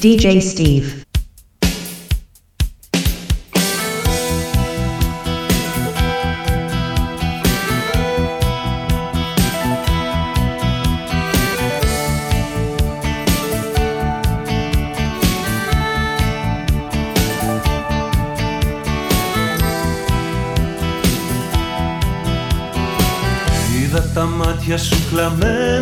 DJ Steve. Είδα τα μάτια σου κλαμμένα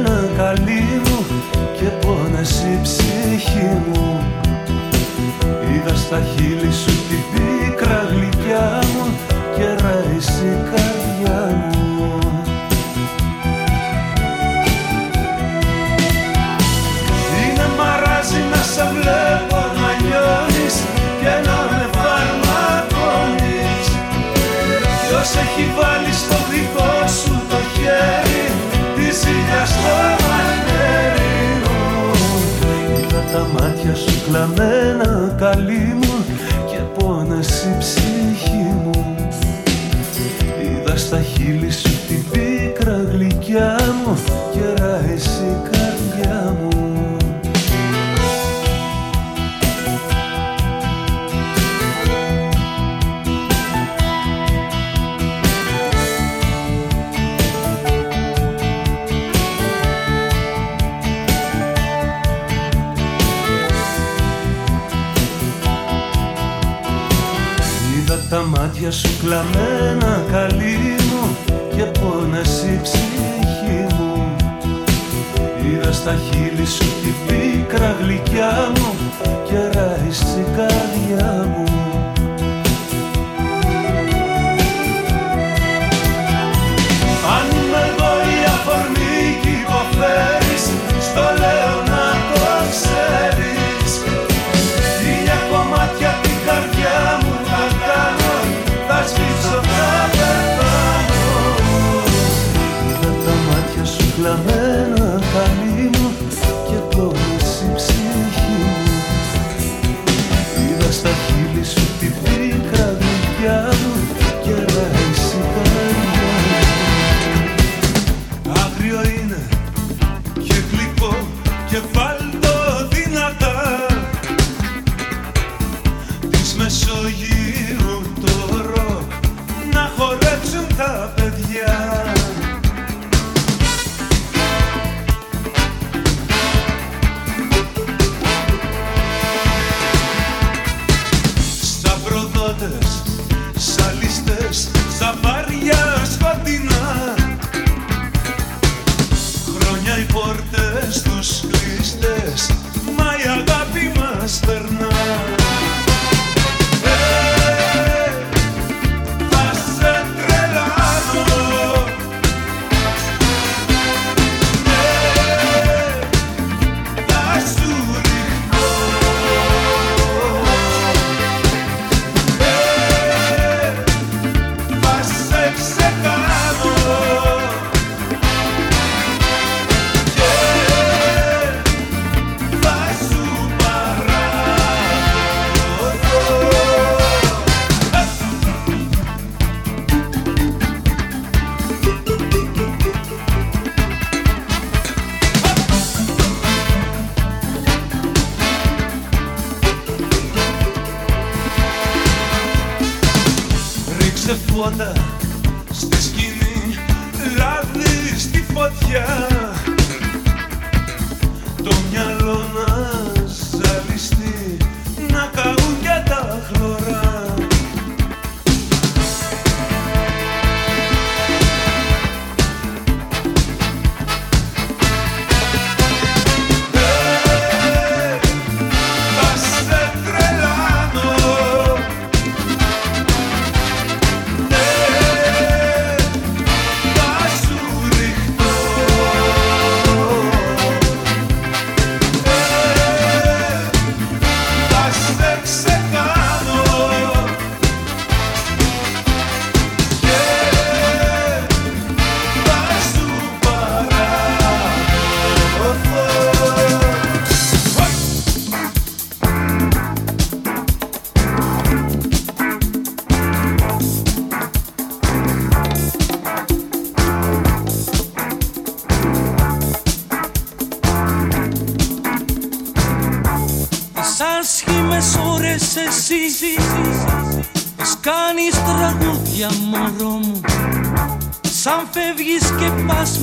wonder.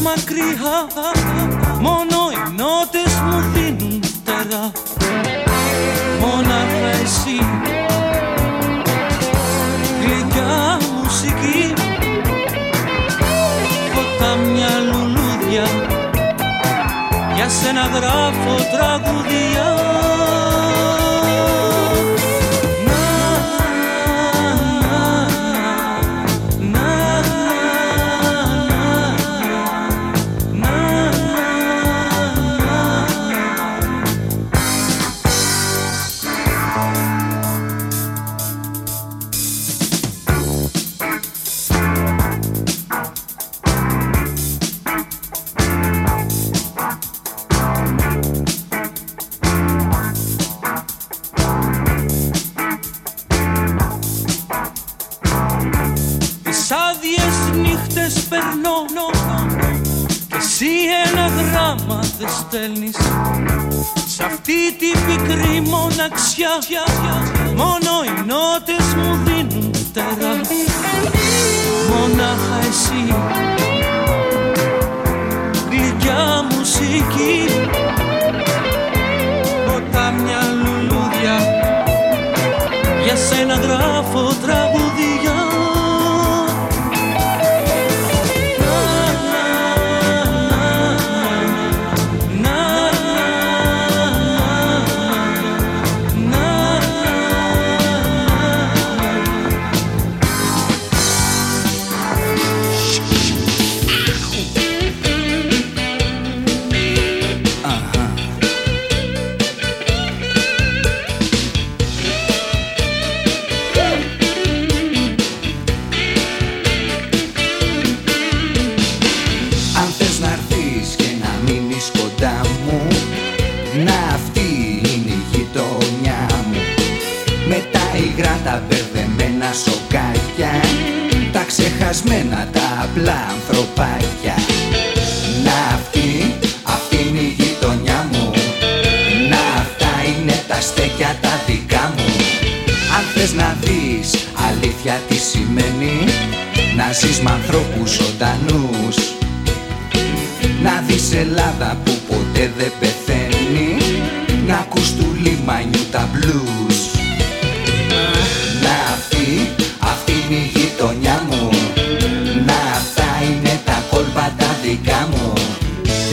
μακριά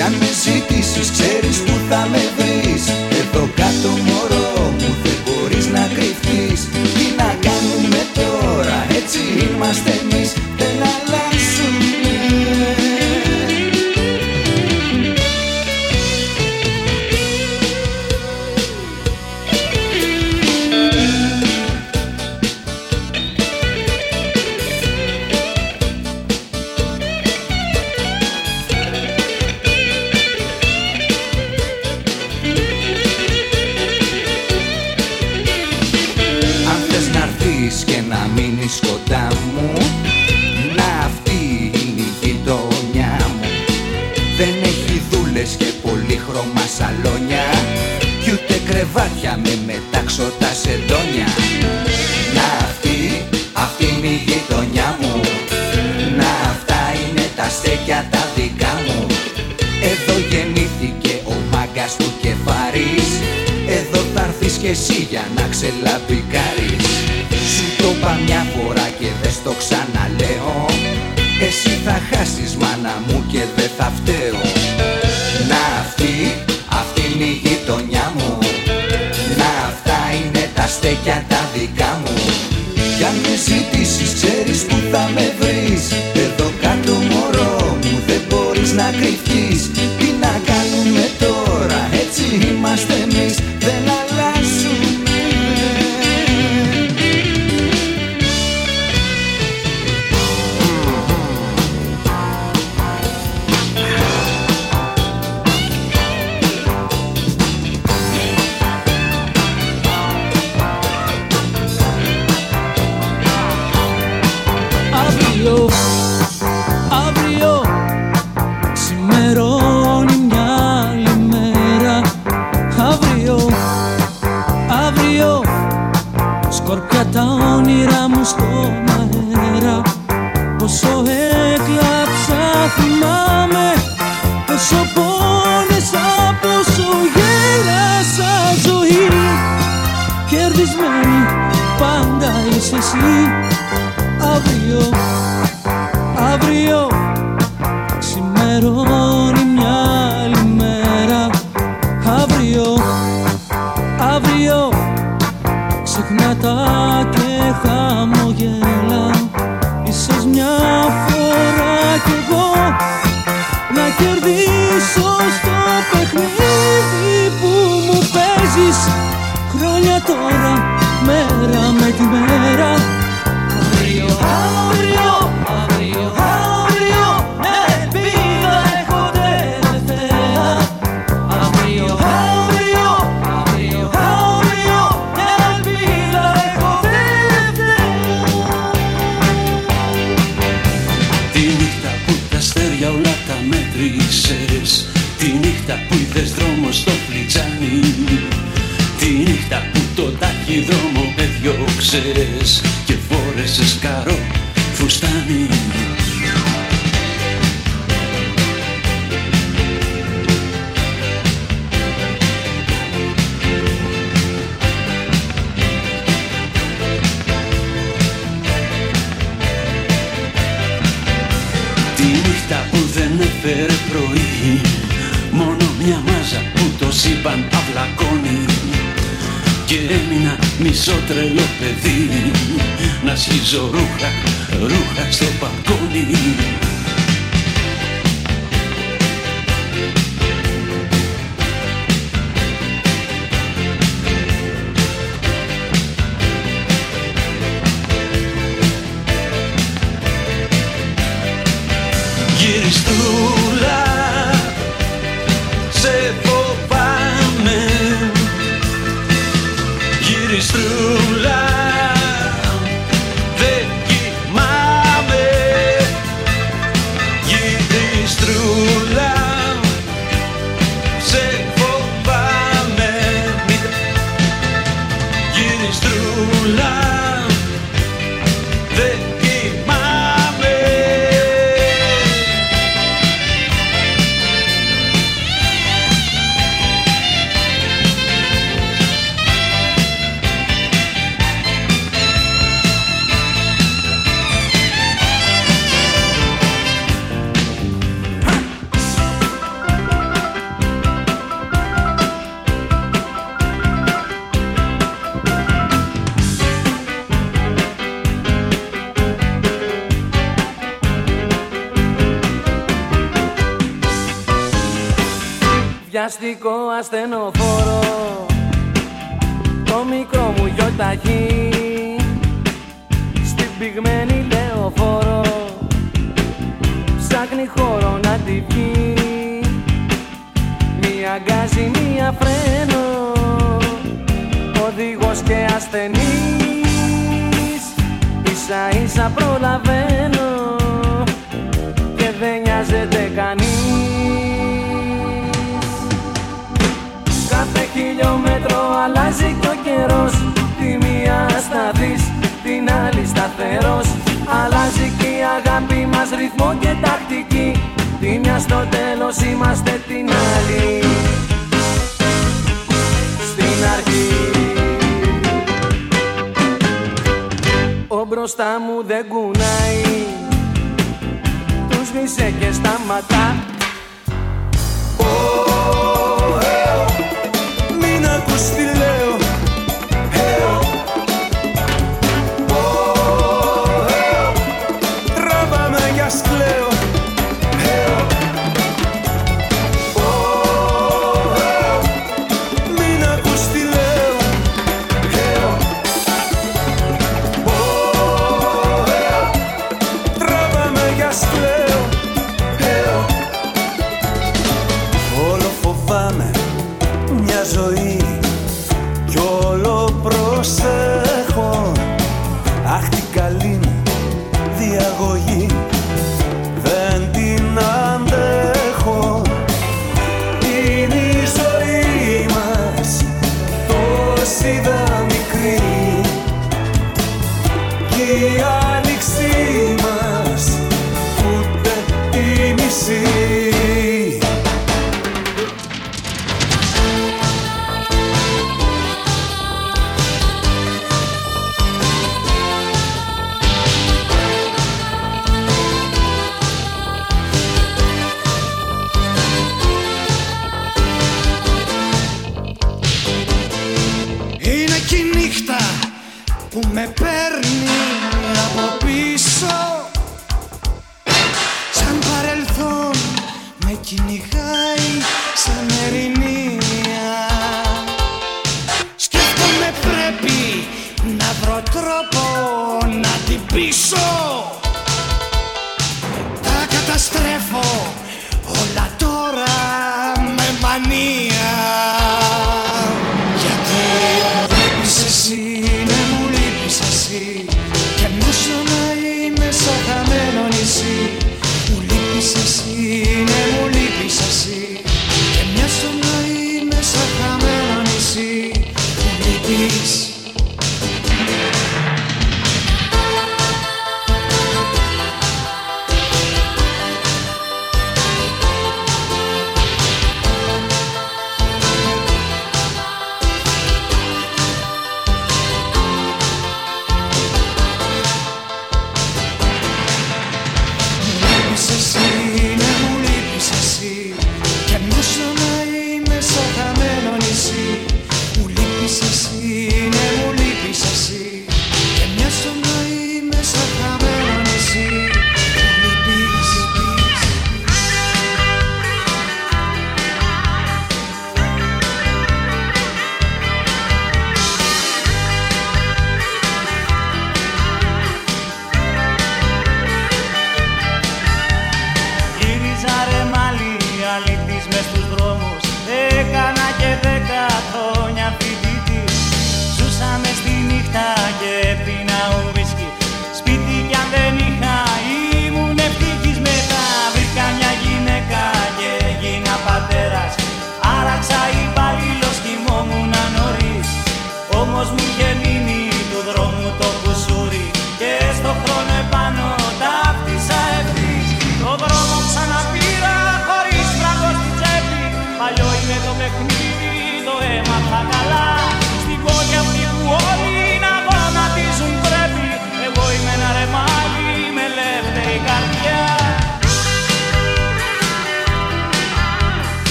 Κι αν με ζητήσεις ξέρεις που θα με βρεις. Εδώ κάτω μωρό μου δεν μπορείς να κρυφτείς. Τι να κάνουμε τώρα έτσι είμαστε εμείς.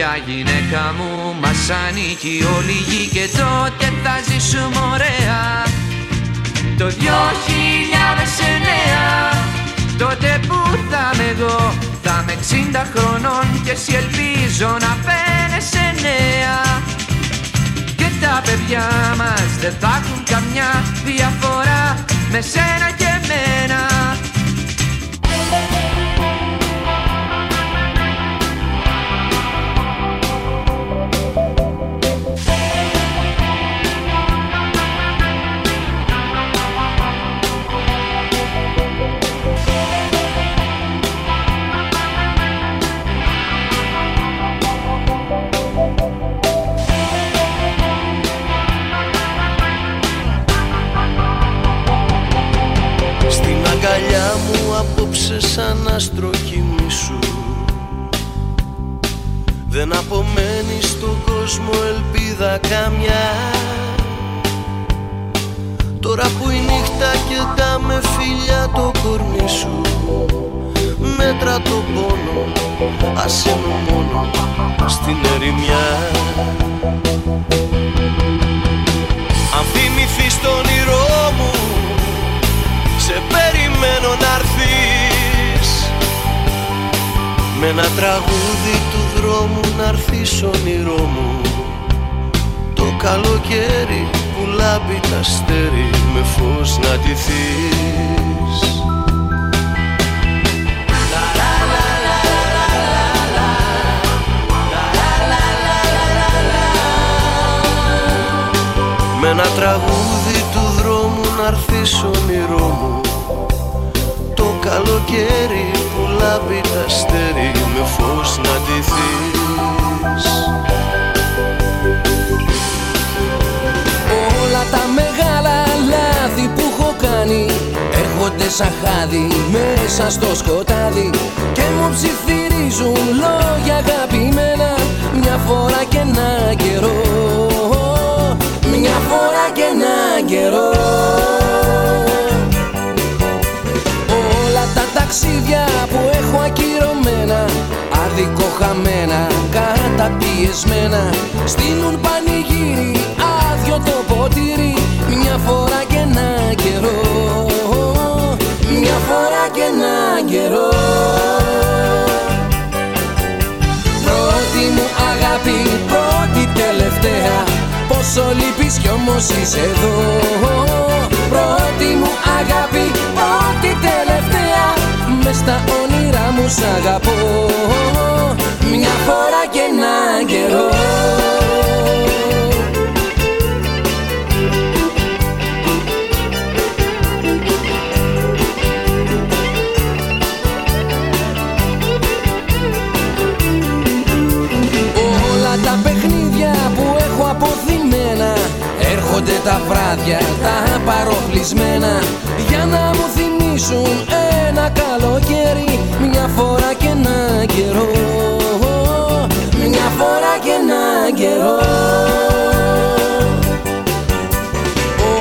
πια γυναίκα μου μας ανήκει όλη η γη και τότε θα ζήσουμε ωραία. Το 2009 τότε που θα είμαι εγώ θα είμαι 60 χρονών και εσύ ελπίζω να φαίνεσαι νέα. Και τα παιδιά μας δεν θα έχουν καμιά διαφορά με σένα και εμένα. απόψε σαν άστρο κοιμήσου Δεν απομένει στον κόσμο ελπίδα καμιά. Τώρα που η νύχτα κεντά με φιλιά το κορμί σου. Μέτρα το πόνο, άσε με μόνο στην ερημιά. Αν θυμηθείς τον ήρωά μου σε περιμένω να'ρθείς Με ένα τραγούδι του δρόμου να'ρθείς όνειρό μου Το καλοκαίρι που λάμπει τα αστέρι Με φως να ντυθείς Με ένα τραγούδι του δρόμου να έρθεις όνειρό μου. Το καλοκαίρι που λάμπει τα αστέρι με φως να ντυθείς Όλα τα μεγάλα λάθη που έχω κάνει Έρχονται σαν χάδι μέσα στο σκοτάδι. Και μου ψιθυρίζουν λόγια αγαπημένα Μια φορά και ένα καιρό. Μια φορά και ένα καιρό ταξίδια που έχω ακυρωμένα Άδικο χαμένα, καταπιεσμένα. Στείλουν πανηγύρι, άδειο το ποτήρι Μια φορά και ένα καιρό. Μια φορά και ένα καιρό. Πρώτη μου αγάπη, πρώτη τελευταία Πόσο λείπεις κι όμως είσαι εδώ. Πρώτη μου αγάπη, πρώτη τελευταία Μες στα όνειρά μου σ' αγαπώ. Μια φορά και ένα καιρό. Όλα τα παιχνίδια που έχω αποθυμένα Έρχονται τα βράδια τα παροπλισμένα. Για να μου θυμίσουν ένα καλοκαίρι Μια φορά και ένα καιρό. Μια φορά και ένα καιρό.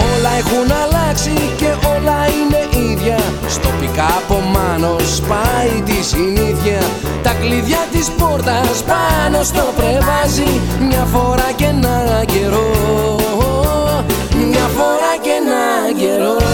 Όλα έχουν αλλάξει και όλα είναι ίδια. Στο πικάπο μάνο σπάει τη συνήθεια. Τα κλειδιά της πόρτας πάνω στο πρεβάζι Μια φορά και ένα καιρό. Μια φορά και ένα καιρό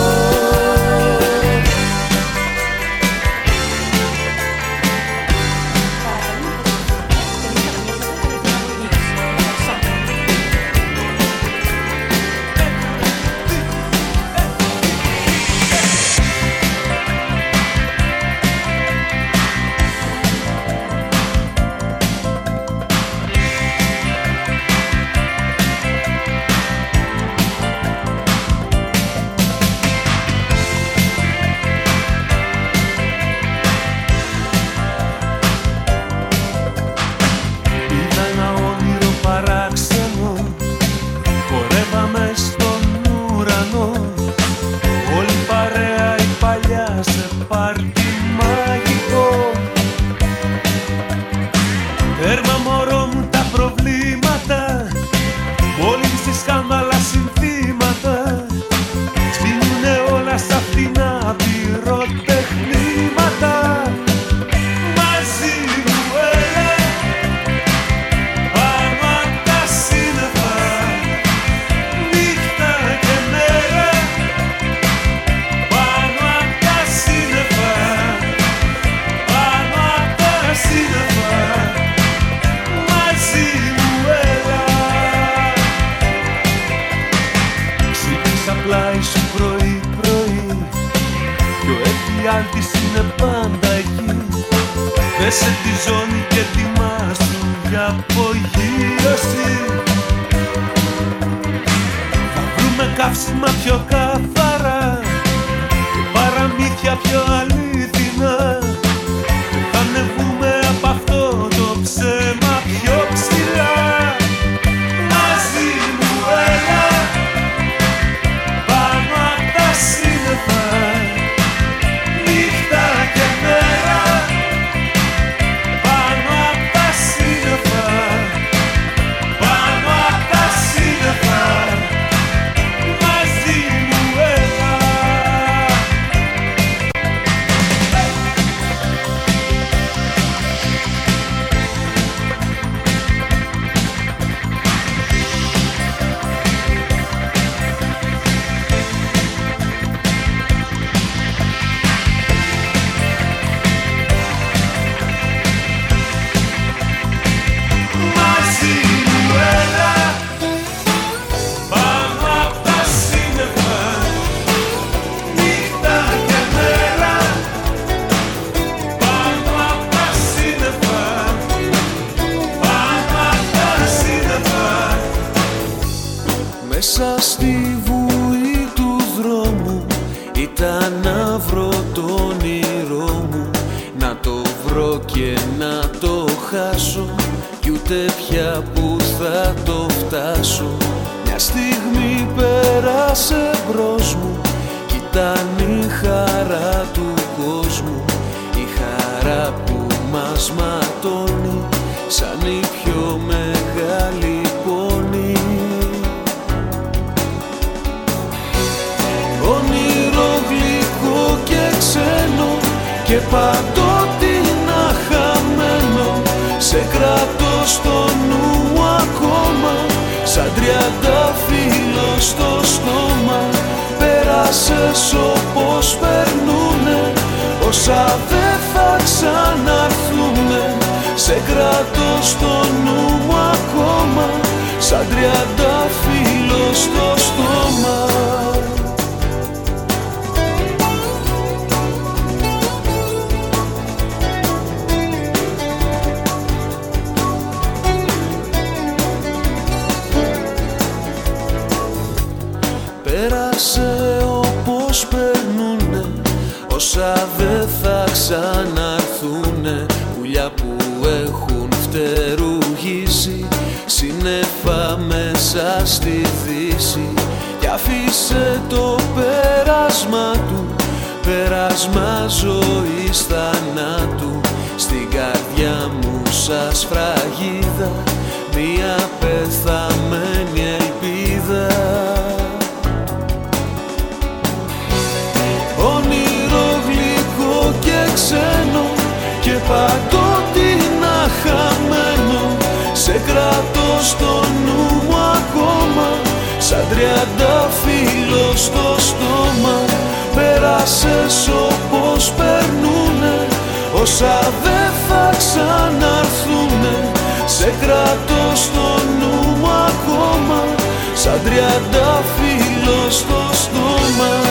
όσα δεν θα ξαναρθούνε πουλιά που έχουν φτερουγίσει σύννεφα μέσα στη δύση. Κι αφήσε το πέρασμα του πέρασμα ζωής θανάτου. Στην καρδιά μου σας φραγίδα μια πεθαμένη ελπίδα στο νου μου ακόμα σαν τριαντάφυλλο στο στόμα. Πέρασες όπως περνούνε όσα δεν θα ξαναρθούνε. Σε κρατώ στο νου μου ακόμα σαν τριαντάφυλλο στο στόμα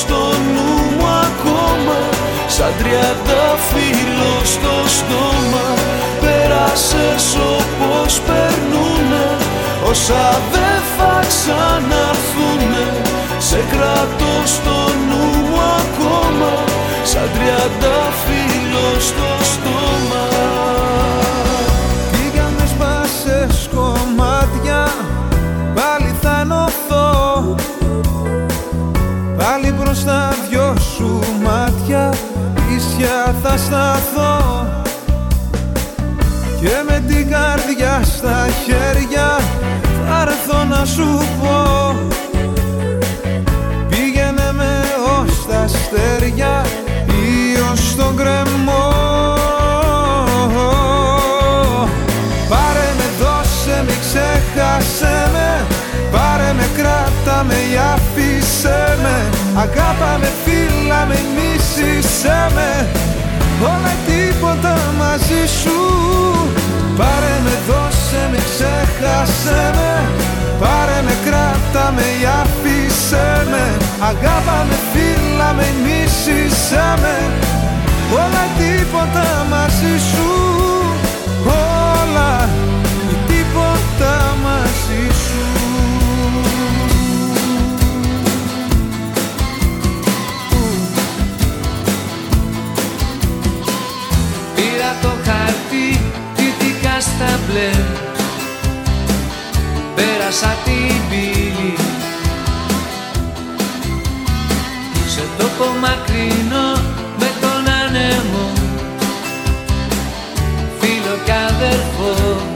στο νου μου ακόμα σαν τριαντάφυλλο στο στόμα. Πέρασες όπως περνούνε όσα δεν θα ξαναρθούνε. Σε κρατώ στο νου μου ακόμα σαν τριαντάφυλλο στο στόμα Πάλι προς τα δυο σου μάτια Ίσια θα σταθώ. Και με την καρδιά στα χέρια Θα έρθω να σου πω. Πήγαινε με ως τα αστέρια Ή ως τον κρεμό. Πάρε με, δώσε με, ξέχασε με. Πάρε με, κράτα με ή άφησε με Αγάπα με, φίλα με, μίσησε με Όλα ή τίποτα μαζί σου. Πάρε με, δώσε με, ξέχασε με. Πάρε με, κράτα με ή άφησε με. Αγάπα με, φίλα με, μίσησε με Όλα ή τίποτα μαζί σου. Όλα ή τίποτα μαζί σου στα μπλε Πέρασα την πύλη. Σε τόπο μακρινό με τον άνεμο. Φίλο κι αδερφό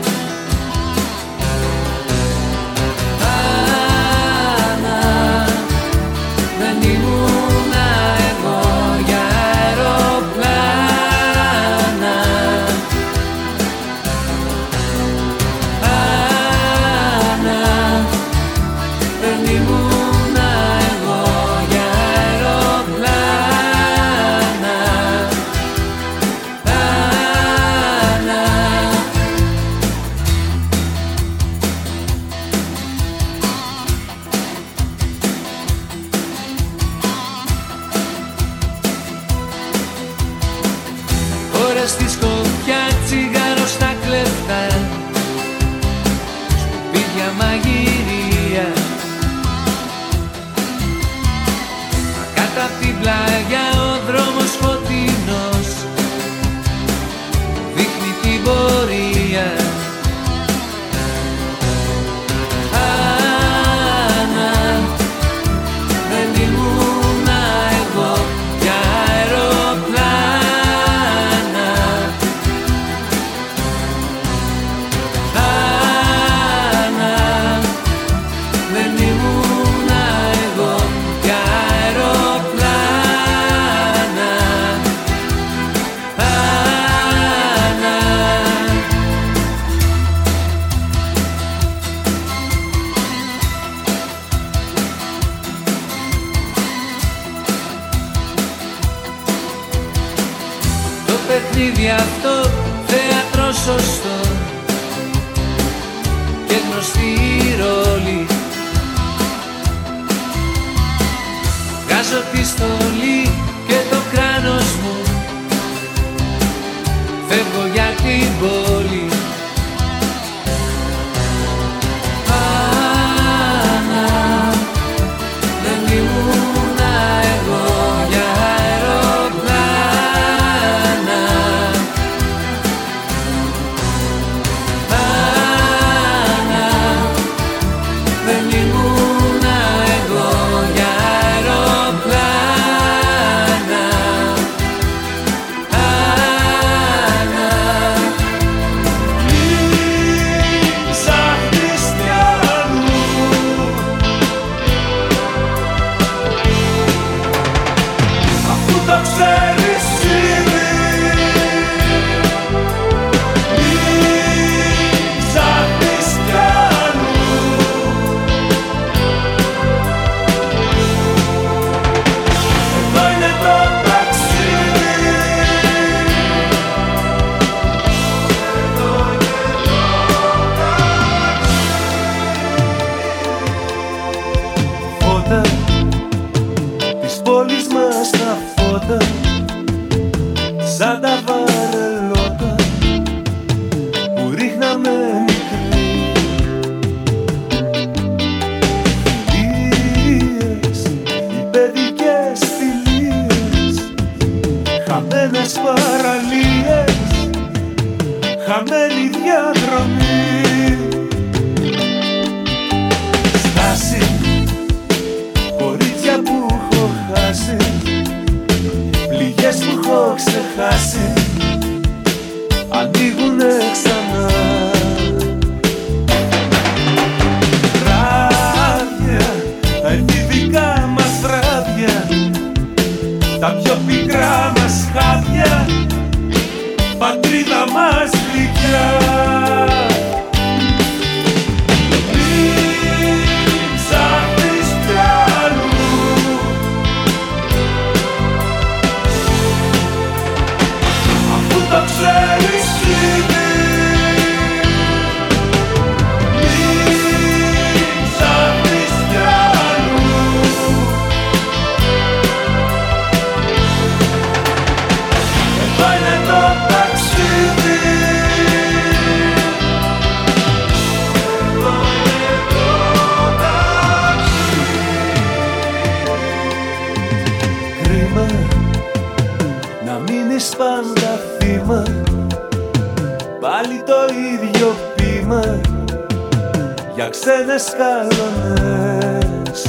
ξένες καλονές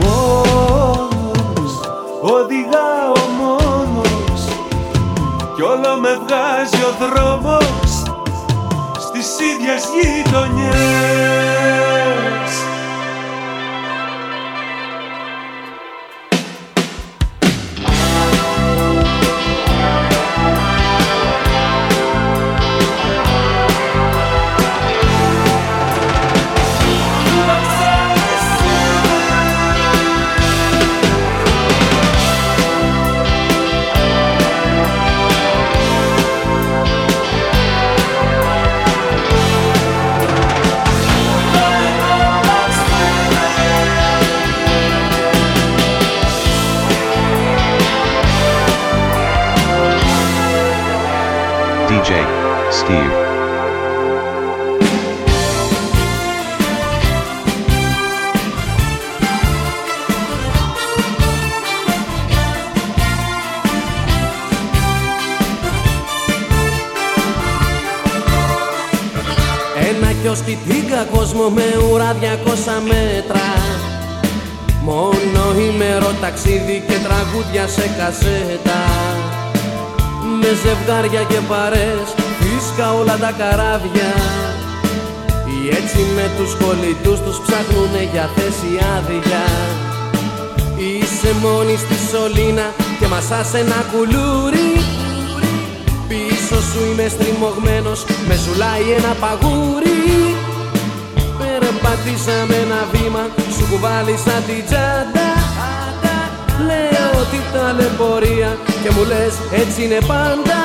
Μόνος, οδηγάω μόνος κι όλο με βγάζει ο δρόμος στις ίδιες γειτονιές. Κασέτα Με ζευγάρια και παρές φίσκα όλα τα καράβια. Οι έτσι με τους κολλητούς τους ψάχνουνε για θέση άδεια. Είσαι μόνη στη σωλήνα και μασάς ένα κουλούρι. Πίσω σου είμαι στριμωγμένος Με ζουλάει ένα παγούρι. Περπατήσαμε ένα βήμα Σου κουβάλισα την τσάντα Λέω ότι ταλαιπωρία Και μου λες έτσι είναι πάντα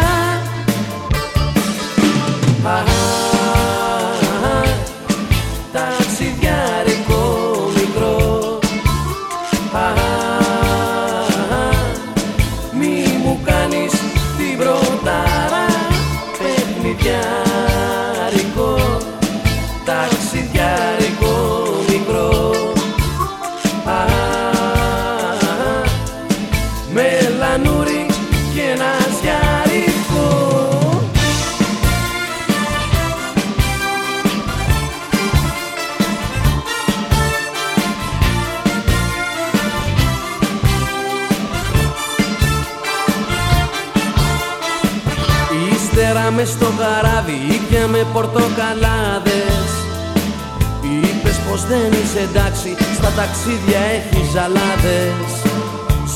ταξίδια έχει ζαλάδες.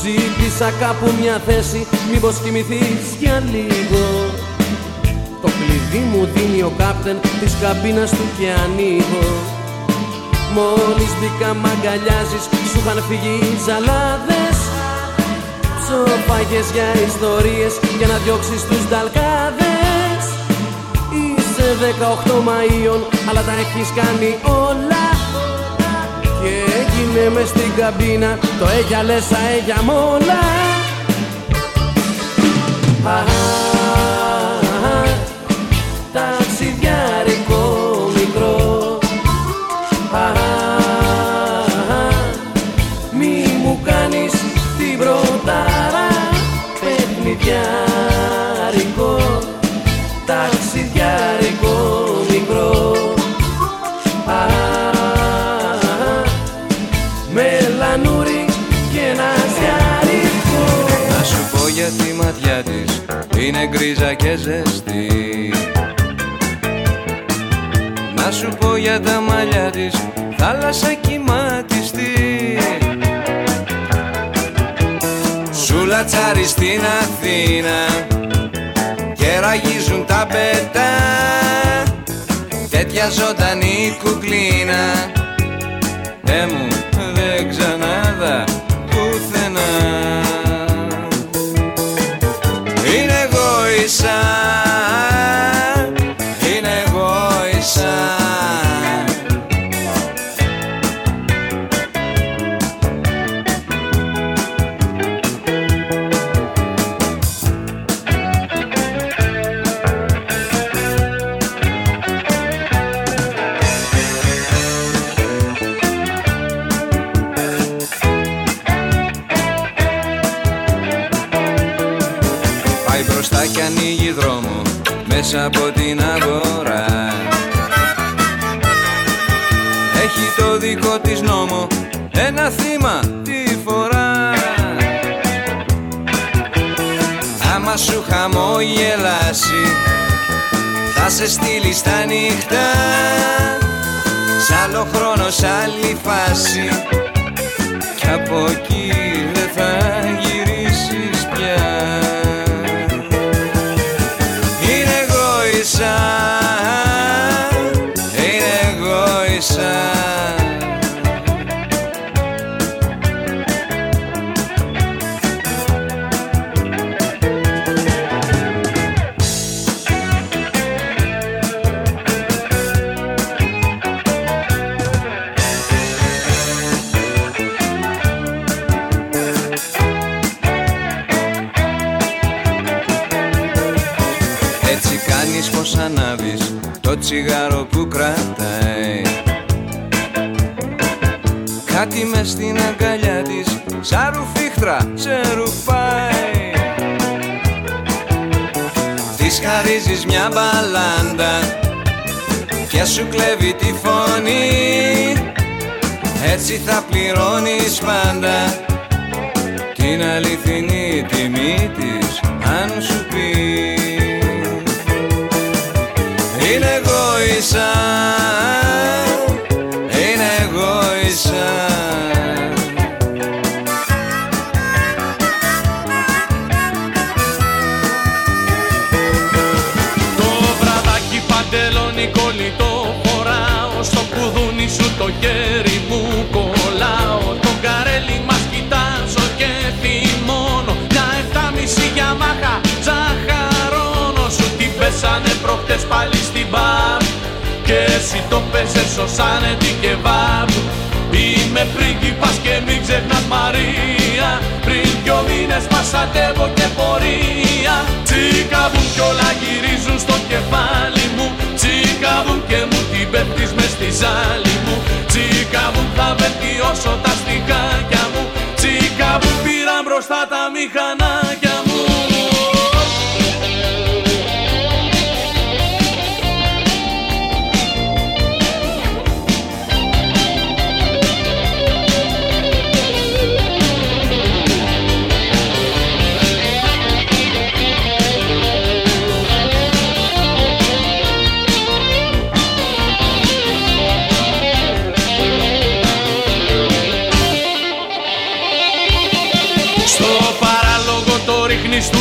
Ζήτησα κάπου μια θέση, μήπως κοιμηθείς για λίγο. Το κλειδί μου δίνει ο κάπτεν της καμπίνας του και ανοίγω. Μόλις μπήκα μ' αγκαλιάζεις, σου είχαν φύγει οι ζαλάδες. Ψοφάγες για ιστορίες για να διώξεις τους νταλκάδες. Είσαι 18 Μαΐων αλλά τα έχεις κάνει όλα Και έγινε μες στην καμπίνα το έγια λες αέγια μόλα Α, ταξιδιάρικο μικρό Α, μη μου κάνεις την πρωτάρα παιχνιδιάρικο είναι γκρίζα και ζεστή. Να σου πω για τα μαλλιά της θάλασσα κυματιστή Σου λατσάρει στην Αθήνα και ραγίζουν τα πετά. Τέτοια ζωντανή κουκλίνα. Δε μου μέσα από την αγορά. Έχει το δικό της νόμο ένα θύμα τη φορά. Άμα σου χαμογελάσει θα σε στείλει στα νύχτα. Σ' άλλο χρόνο, σ' άλλη φάση. Κι από εκεί κλέβει τη φωνή. Έτσι θα πληρώνεις πάντα Την αληθινή τιμή της χέρι μου κολλάω. Το καρέλι μας κοιτάζω και θυμώνω. Μια εφτάμιση για μάχα ζαχαρώνω. Σου την πέσανε προχτές πάλι στην μπαρ. Και εσύ το πέσες σωσάνε την κεβάπ Είμαι πρίγκιπας και μην ξεχνάς Μαρία. Πριν δυο μήνες πασατεύω και πορεία. Τσίκαβουν κι όλα γυρίζουν στο κεφάλι μου Τσίκαβουν και μου την πέφτεις μες στη ζάλη μου. Τσίκαβουν θα βελτιώσω τα στιχάκια μου. Τσίκαβουν πήραν μπροστά τα μηχανάκια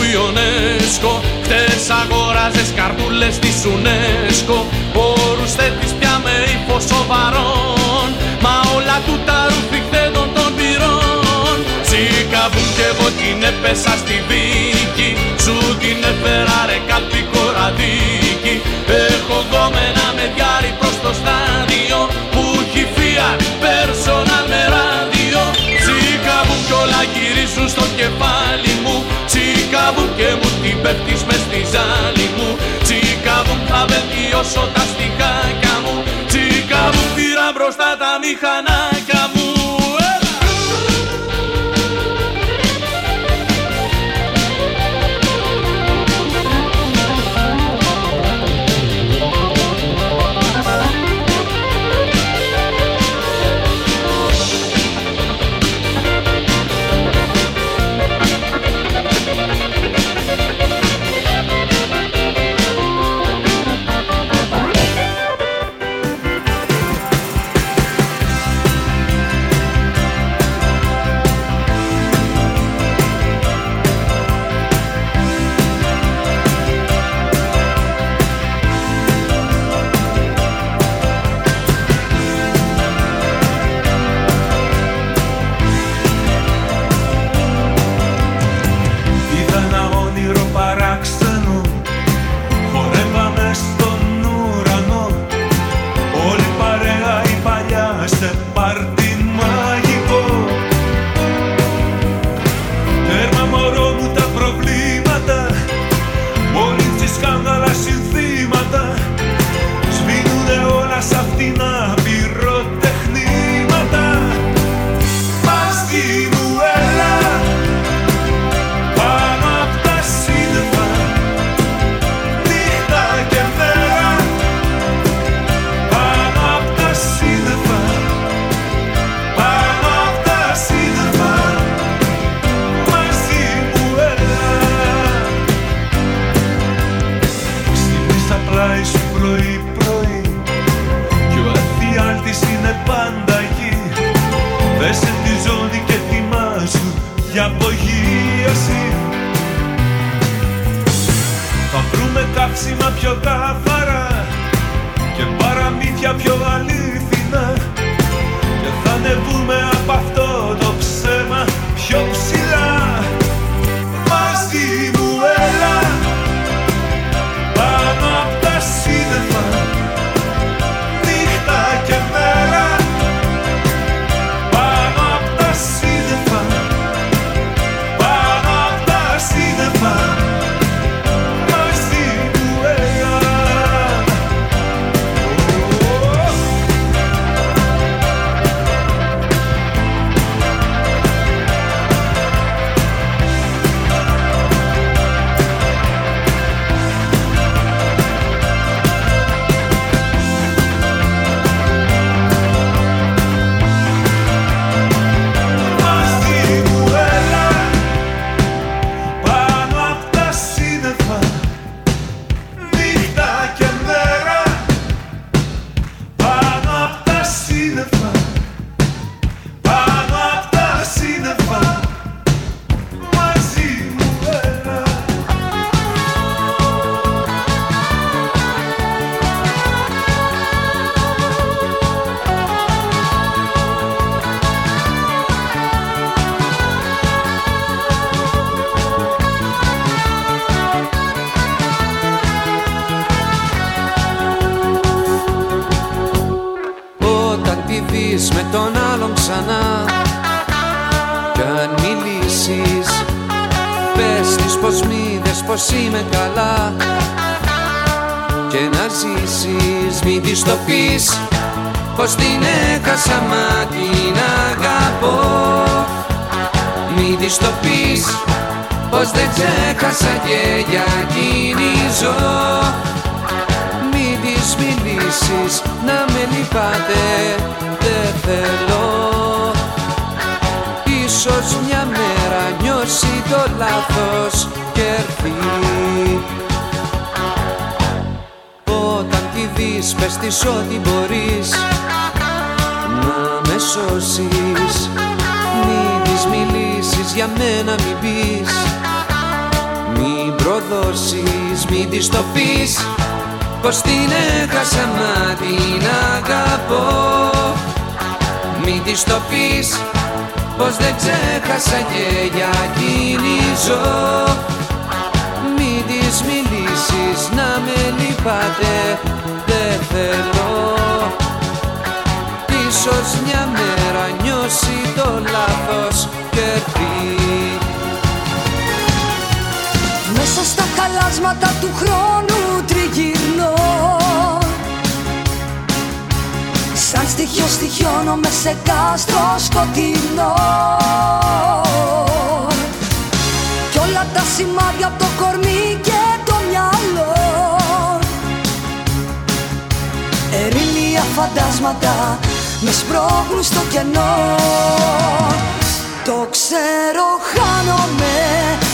ρίχνεις του Ιονέσκο Χτες αγόραζες καρτούλες της UNESCO. Όρους θέτεις πια με ύφος σοβαρών Μα όλα του τα ρουφιχθέντων των πυρών. Τσίκαβουν κι εγώ την έπεσα στη δίκη. Σου την έφερα ρε κάτι κοραδίκη Έχω γκόμενα με διάρρη προς το στάδιο. Που έχει Fiat personal με ράδιο. Τσίκαβουν κι όλα γυρίζουν στο κεφάλι μου Τσίκαβουν και μου την πέφτεις μες στη ζάλη μου. Τσίκαβουν θα βελτιώσω τα στιχάκια μου. Τσίκαβουν πήρα μπροστά τα μηχανάκια πως είμαι καλά. Και να ζήσεις μην της το πεις. Πως την έχασα μα την αγαπώ. Μην της το πεις. Πως δεν ξέχασα και για εκείνη ζω. Μην της μιλήσεις να με λυπάτε δεν θέλω. Ίσως μια μέρα νιώσει το λάθος και έρθει Όταν τη δεις πες της ό,τι μπορείς. Να με σώσεις. Μην της μιλήσεις για μένα μην πεις. Μην προδώσεις μην της το πεις. Πως την έχασα μα την αγαπώ. Μην της το πεις. Πως δεν ξέχασα και για εκείνη ζω. Μην της μιλήσεις να με λυπάτε δεν θέλω Ίσως μια μέρα νιώσει το λάθος και έρθει Μέσα στα χαλάσματα του χρόνου τριγυρνώ. Σαν στοιχείο στοιχιώνομαι σε κάστρο σκοτεινό. Κι όλα τα σημάδια από το κορμί φαντάσματα με σπρώχνουν στο κενό. Το ξέρω χάνομαι, χάνομαι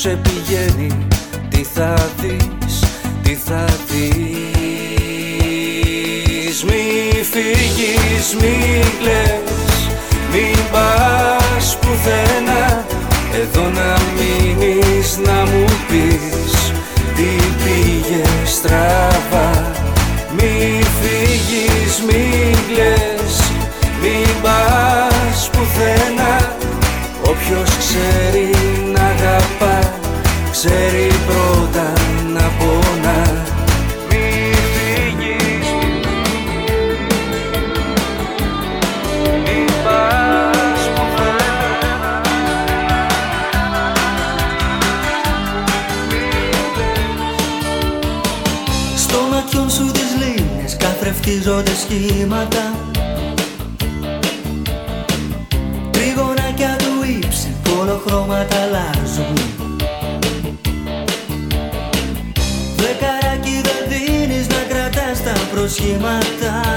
σε πηγαίνει. Τι θα δεις, τι θα δεις. Μη φύγεις, μη κλαις. Μην πας πουθενά. Εδώ να μείνεις να μου πεις. Τι πήγες στραβά. Μη Ακούγονται σχήματα Τριγωνάκια του ύψη λάζουν. αλλάζουν Δεκαράκι δεν δίνεις να κρατάς τα προσχήματα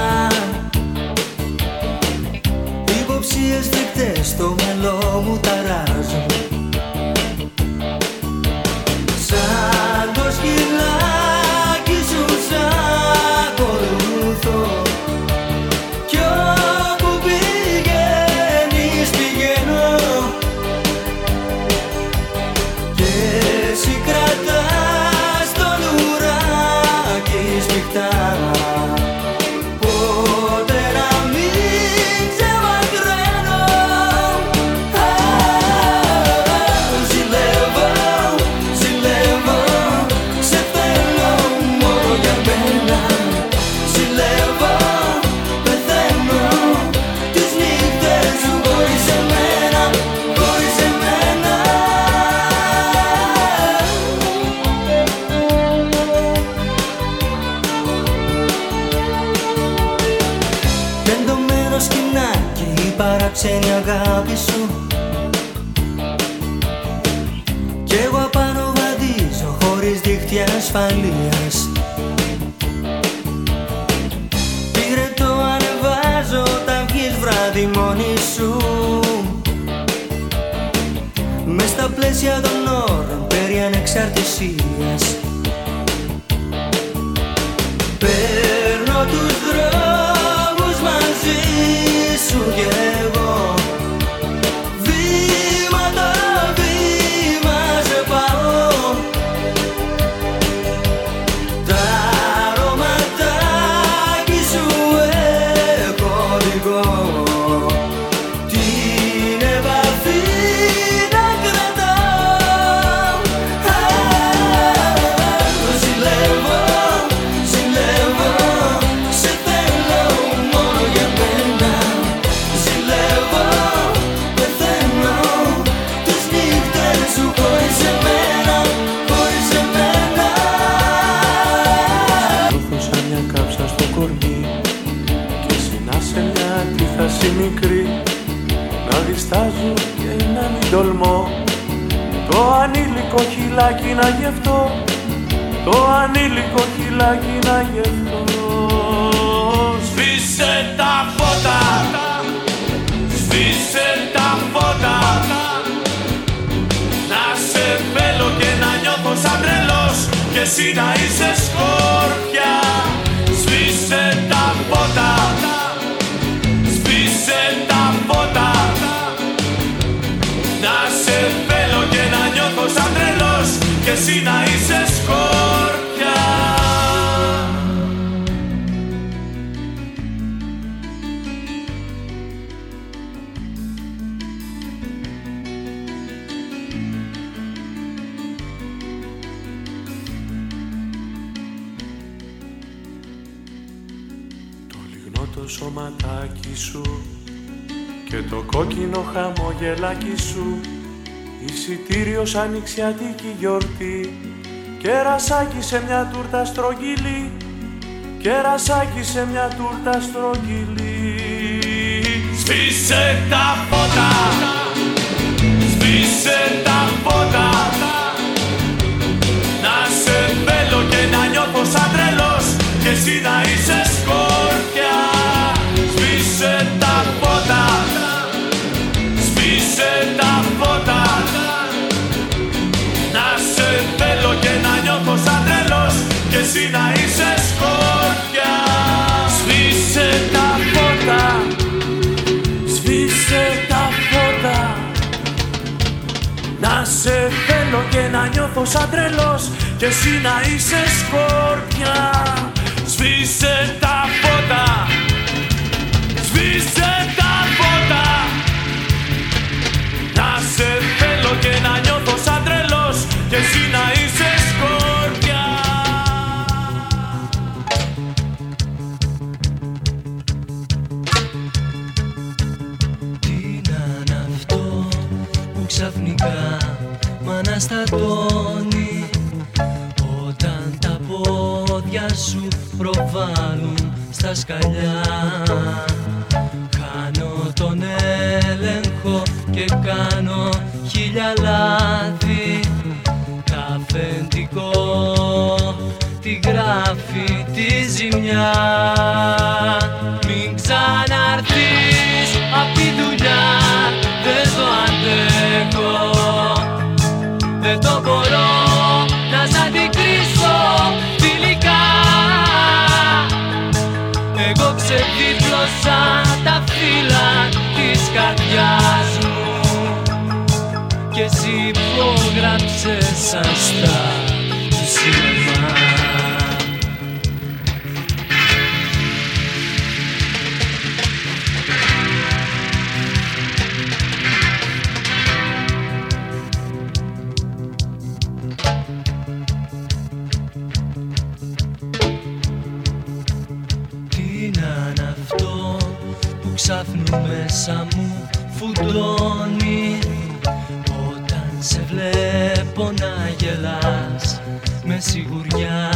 ασφαλείας. Πήρε το ανεβάζω όταν βγεις βράδυ μόνη σου. Μες στα πλαίσια των όρων περί ανεξαρτησίας. χυλάκι να γευτώ το ανήλικο χυλάκι να γευτώ Σβήσε τα φώτα. Σβήσε τα φώτα. Να σε θέλω και να νιώθω σαν τρελός. Και εσύ να είσαι σκορ. Εσύ να είσαι σκόρπια. Το λιγνό το σωματάκι σου και το κόκκινο χαμογελάκι σου Εισιτήριος σαν νηξιατική γιορτή. Κερασάκι σε μια τούρτα στρογγυλή Κερασάκι σε μια τούρτα στρογγυλή. Σβήσε τα φώτα Σβήσε τα φώτα. Να σε θέλω και να νιώθω σαν τρελός Και εσύ να είσαι σκόρπια. Σβήσε τα εσύ να είσαι σκόρπια Σβήσε τα φώτα. Σβήσε τα φώτα. Να σε θέλω και να νιώθω σαν τρελός. Και εσύ να είσαι σκόρπια. Σβήσε τα φώτα. Σβήσε τα φώτα. Να σε θέλω και να νιώθω σαν τρελός. Και εσύ αναστατώνει. Όταν τα πόδια σου προβάλλουν στα σκαλιά Χάνω τον έλεγχο και κάνω χίλια λάθη. Τα αφεντικό τη γράφει τη ζημιά. Μην ξαναρθείς απ' τη δουλειά Δεν το αντέχω ξεδίπλωσα τα φύλλα της καρδιάς μου. Κι εσύ υπόγραψες σαν στα του μέσα μου φουντώνει. Όταν σε βλέπω να γελάς με σιγουριά.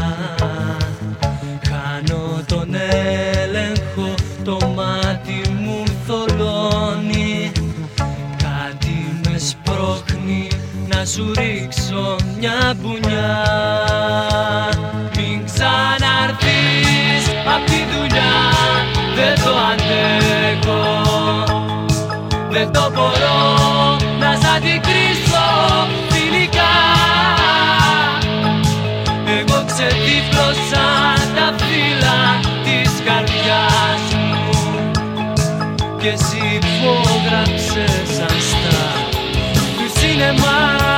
Χάνω τον έλεγχο, το μάτι μου θολώνει. Κάτι με σπρώχνει να σου ρίξω μια μπουνιά μπορώ να σ' αντικρίσω φιλικά. Εγώ ξεδίπλωσα τα φύλλα της καρδιάς μου. Και εσύ υπόγραψες σαν στα του σινεμά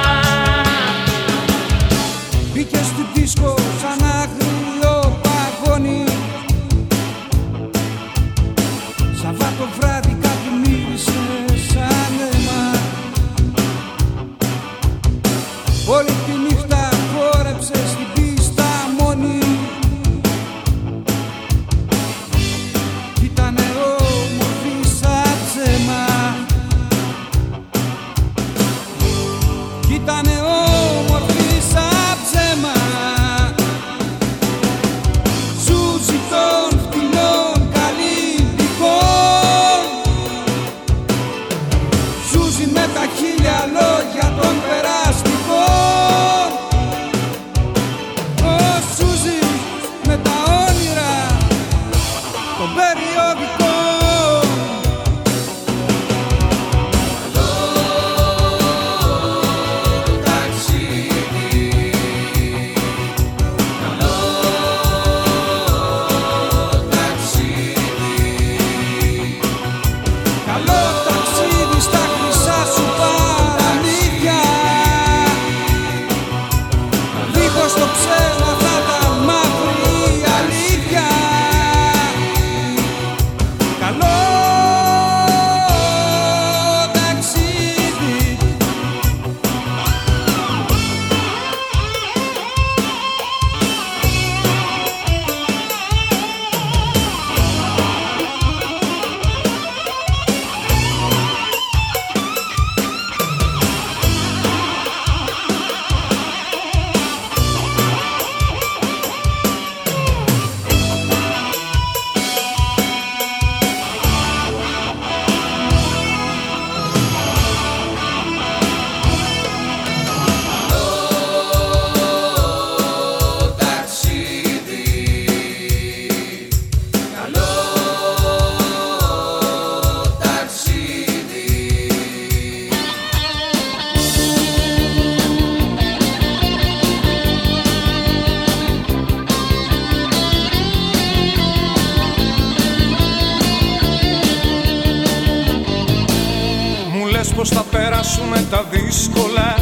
τα δύσκολα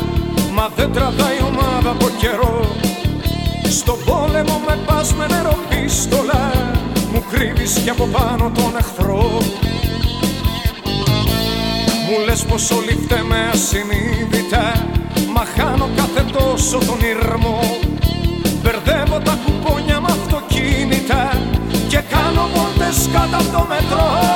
Μα δεν τραβάει ομάδα από καιρό. Στον πόλεμο με πας με νεροπίστολα Μου κρύβεις κι από πάνω τον εχθρό. Μου λες πως όλοι φταίμε ασυνείδητα Μα χάνω κάθε τόσο τον ήρμο. Μπερδεύω τα κουπόνια με αυτοκίνητα Και κάνω βόλτες κάτω το μετρό.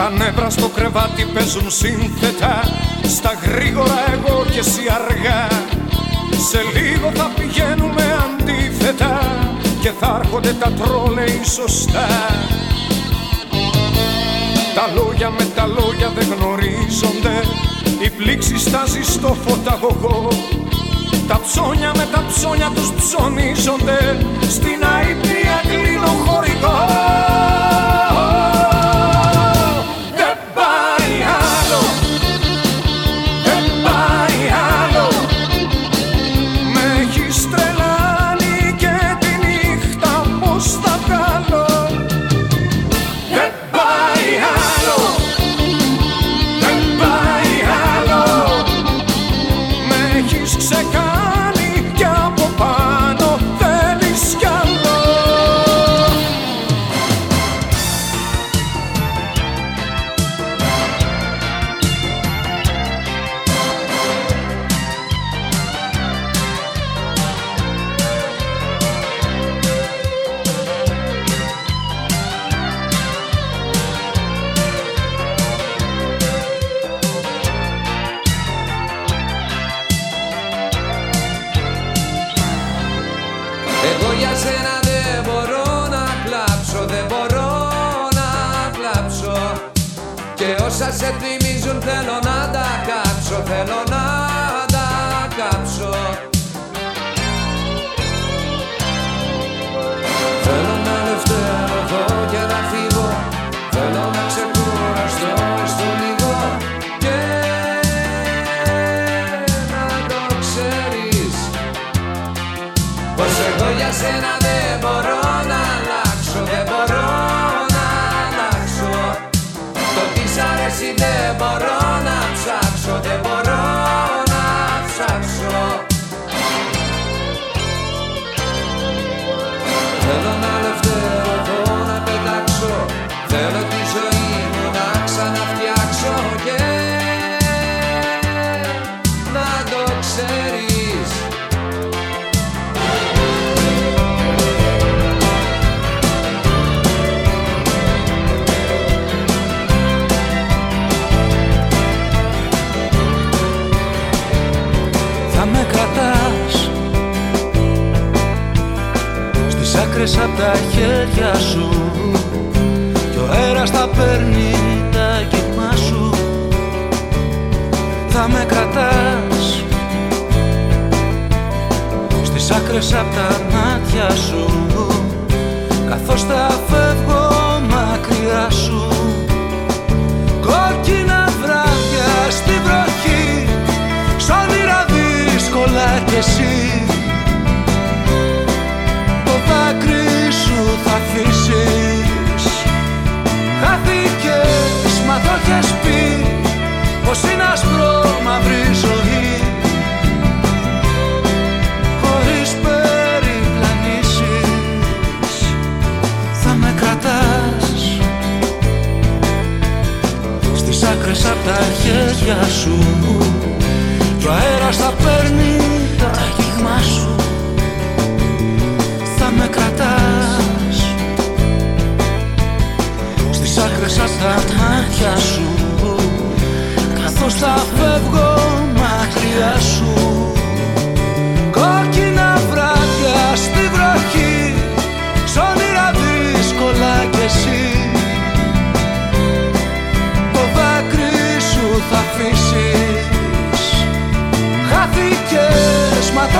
Τα νεύρα στο κρεβάτι παίζουν σύνθετα. Στα γρήγορα εγώ και εσύ αργά. Σε λίγο θα πηγαίνουμε αντίθετα Και θα έρχονται τα τρόλεϊ σωστά. Τα λόγια με τα λόγια δεν γνωρίζονται. Η πλήξη στάζει στο φωταγωγό. Τα ψώνια με τα ψώνια τους ψωνίζονται. Στην αϊπνία κλείνω χωρικό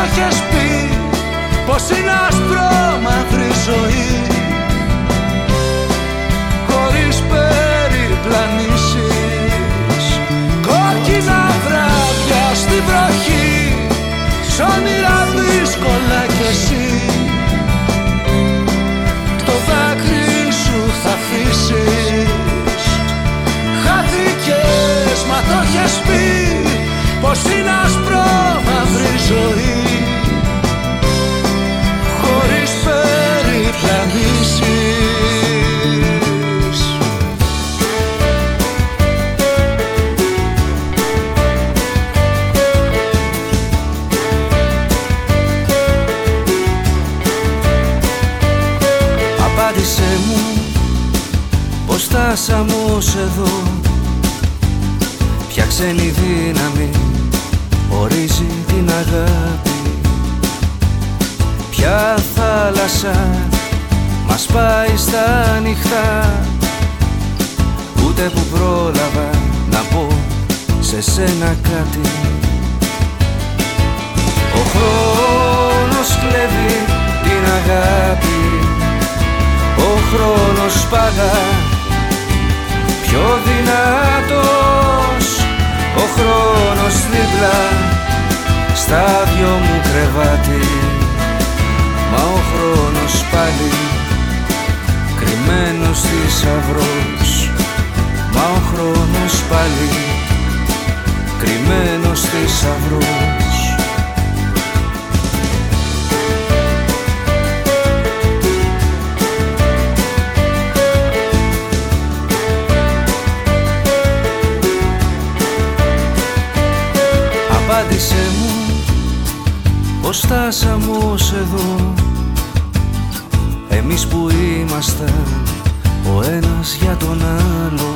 Χάθηκες μα το έχεις πει Πως είναι άσπρο μαύρη ζωή. Χωρίς περιπλανήσεις. Κόκκινα βράδια στη βροχή. Σ' όνειρα δύσκολα κι εσύ. Το δάκρυ σου θα αφήσεις. Χάθηκες μα το έχεις πει Πως είναι άσπρο μαύρη ζωή Χωρίς περιπλανήσεις. Απάντησέ μου πως φτάσαμε ως εδώ. Ποια ξένη δύναμη ορίζει την αγάπη Ποια θάλασσα μας πάει στα ανοιχτά Ούτε που πρόλαβα να πω σε σένα κάτι. Ο χρόνος κλέβει την αγάπη. Ο χρόνος πάντα πιο δυνατός Ο χρόνος δίπλα. Στα δυο μου κρεβάτι. Μα ο χρόνος πάλι κρυμμένος θησαυρός Μα ο χρόνος πάλι κρυμμένος θησαυρός Απάντησέ μου πως φτάσαμε ως εδώ Εμείς που ήμασταν ο ένας για τον άλλο.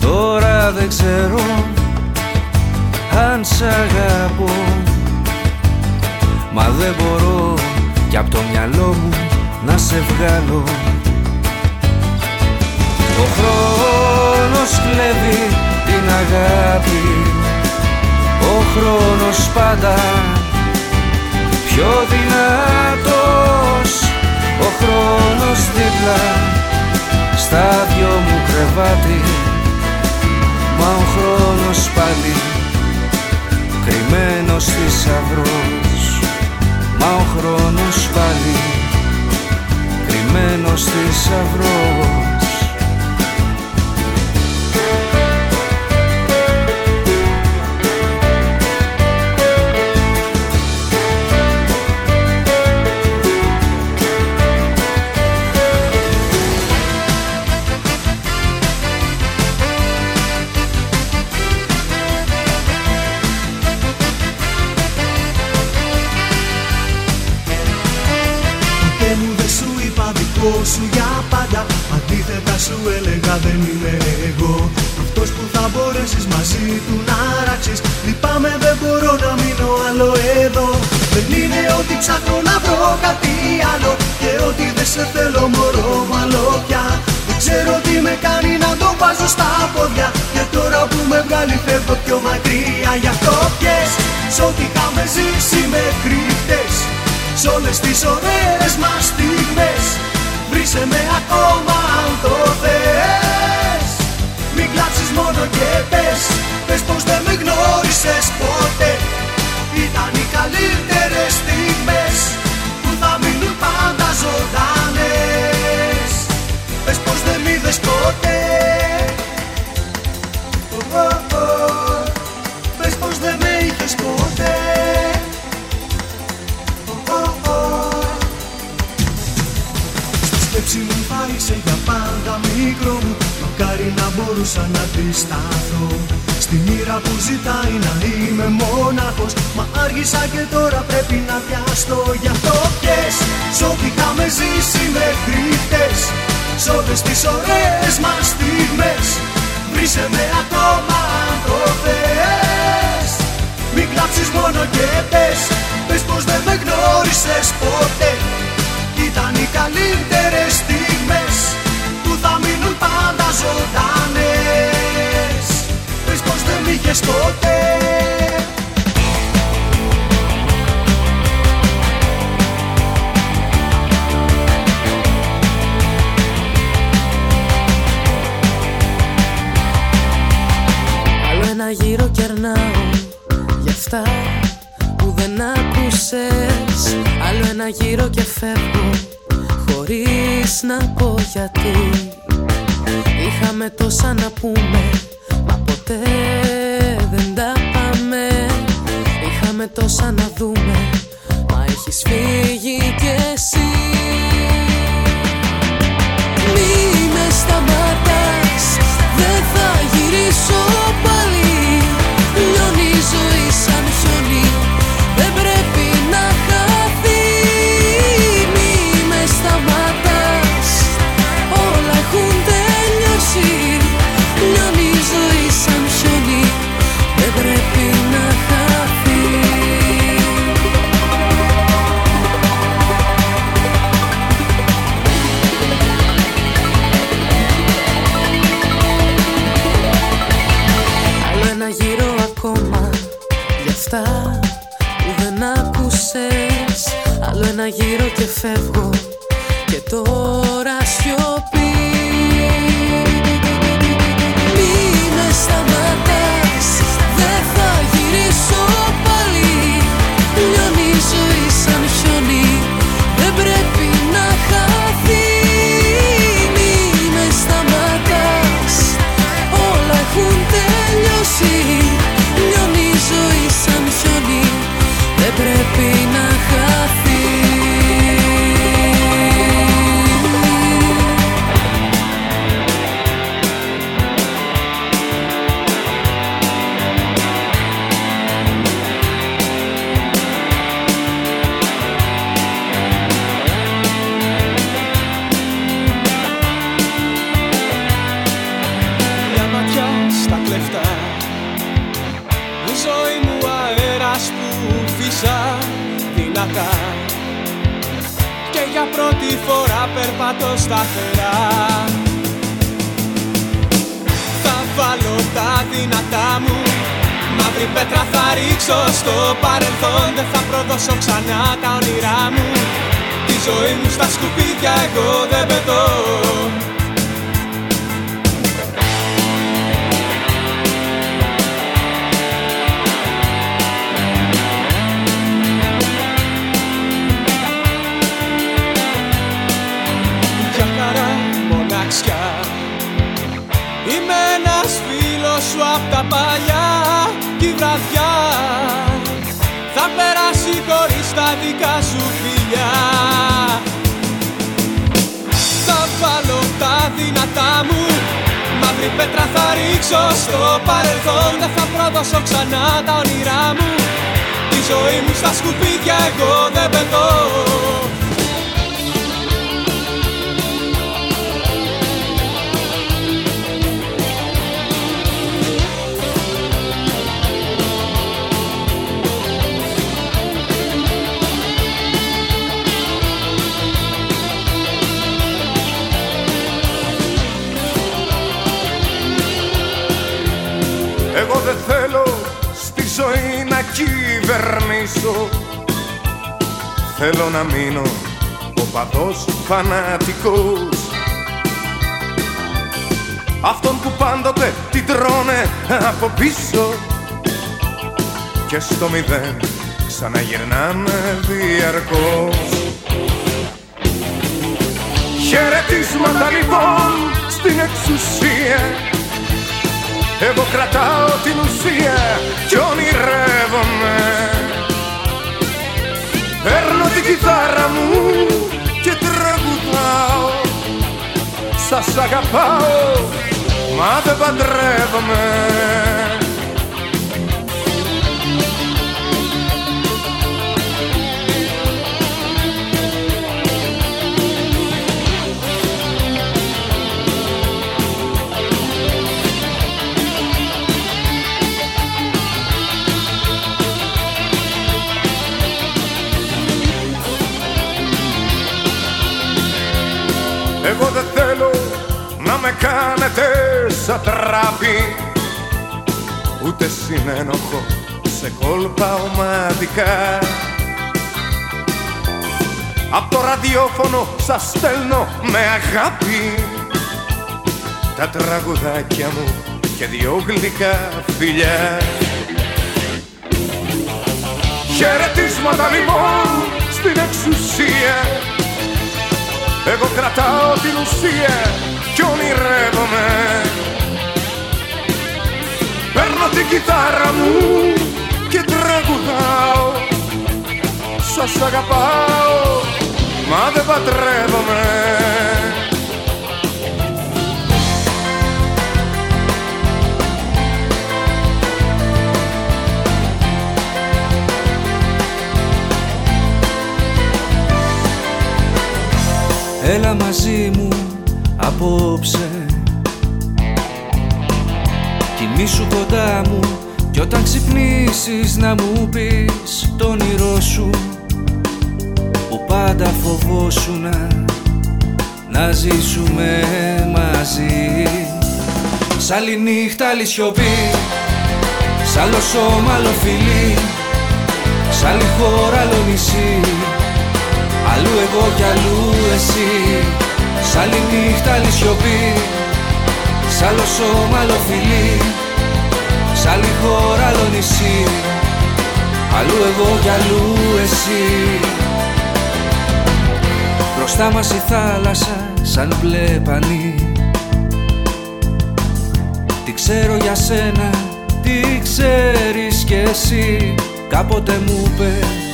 Τώρα δεν ξέρω αν σ' αγαπώ Μα δεν μπορώ κι απ' το μυαλό μου να σε βγάλω. Ο χρόνος κλέβει την αγάπη Ο χρόνος πάντα πιο δυνατός Ο χρόνος δίπλα στα δυο μου κρεβάτι. Μα ο χρόνος πάλι κρυμμένος θησαυρός Μα ο χρόνος πάλι κρυμμένος θησαυρός δικό σου για πάντα. Αντίθετα σου έλεγα δεν είμαι εγώ Αυτός που θα μπορέσεις μαζί του να ράξεις Λυπάμαι δεν μπορώ να μείνω άλλο εδώ. Δεν είναι ότι ψάχνω να βρω κάτι άλλο Και ότι δεν σε θέλω μωρό μου άλλο πια Δεν ξέρω τι με κάνει να το βάζω στα πόδια. Και τώρα που με βγάλει φεύγω πιο μακριά. Γι' αυτό πιες Σ' ό,τι είχαμε ζήσει μέχρι χτες. Σ' όλες τις ωραίες μας στιγμές γνώρισες είσαι για πάντα μικρό μου. Μακάρι να μπορούσα να αντισταθώ Στη μοίρα που ζητάει να είμαι μόναχος. Μα άργησα και τώρα πρέπει να πιαστώ Γι' αυτό πιες Σ' ό,τι είχαμε ζήσει μέχρι χτες. Σ' όλες τις ωραίες μας στιγμές. Βρίσκε με ακόμα αν το θες. Μην κλάψεις μόνο και πες Πες πως δεν με γνώρισες ποτέ. Ήταν οι καλύτερες στιγμές Που θα μείνουν πάντα ζωντανές. Πες πως δεν μ' είχες ποτέ. Άλλο ένα γύρο κερνάω για αυτά που δεν άκουσες. Άλλο ένα γύρο και φεύγω χωρίς να πω γιατί. Είχαμε τόσα να πούμε μα ποτέ δεν τα πάμε. Είχαμε τόσα να δούμε μα έχεις φύγει κι εσύ. Μη με σταματάς δεν θα γυρίσω Άλλο ένα γύρο και φεύγω. Και τώρα σιωπή φορά περπατώ σταθερά. Θα βάλω τα δυνατά μου Μαύρη πέτρα θα ρίξω στο παρελθόν. Δεν θα προδώσω ξανά τα όνειρά μου. Τη ζωή μου στα σκουπίδια εγώ δεν πετώ παλιά Κι η βραδιά. Θα περάσει χωρίς τα δικά σου φιλιά. Θα βάλω τα δυνατά μου Μαύρη πέτρα θα ρίξω στο παρελθόν. Δεν θα προδώσω ξανά τα όνειρά μου. Τη ζωή μου στα σκουπίδια εγώ δεν πετώ Εγώ δεν θέλω στη ζωή να κυβερνήσω. Θέλω να μείνω ο παδός φανατικός. Αυτόν που πάντοτε την τρώνε από πίσω. Και στο μηδέν ξαναγυρνάνε διαρκώς. Χαιρετίσματα λοιπόν στην εξουσία εγώ κρατάω την ουσία κι ονειρεύομαι. Παίρνω την κιθάρα μου και τραγουδάω Σας αγαπάω μα δεν παντρεύομαι Εγώ δεν θέλω να με κάνετε σαν τράπη Ούτε συνένοχο σε κόλπα ομαδικά. Απ' το ραδιόφωνο σας στέλνω με αγάπη. Τα τραγουδάκια μου και δυο γλυκά φιλιά. Χαιρετίσματα λοιπόν στην εξουσία Εγώ κρατάω την ουσία κι ονειρεύομαι. Παίρνω την κιθάρα μου και τραγουδάω. Σας αγαπάω μα δεν πατρεύομαι Έλα μαζί μου απόψε. Κοιμήσου κοντά μου κι όταν ξυπνήσεις να μου πεις το όνειρό σου που πάντα φοβόσουνα να ζήσουμε μαζί. Σ' άλλη νύχτα άλλη σιωπή Σ' άλλο σώμα άλλο φιλί Σ' άλλη χώρα άλλο νησί Αλλού εγώ κι αλλού εσύ. Σ' άλλη νύχτα άλλη σιωπή. Σ' άλλο σώμα άλλο φιλί. Σ' άλλη χώρα άλλο νησί. Αλλού εγώ κι αλλού εσύ. Μπροστά μας η θάλασσα σαν μπλε πανί Τι ξέρω για σένα, τι ξέρεις κι εσύ. Κάποτε μου πες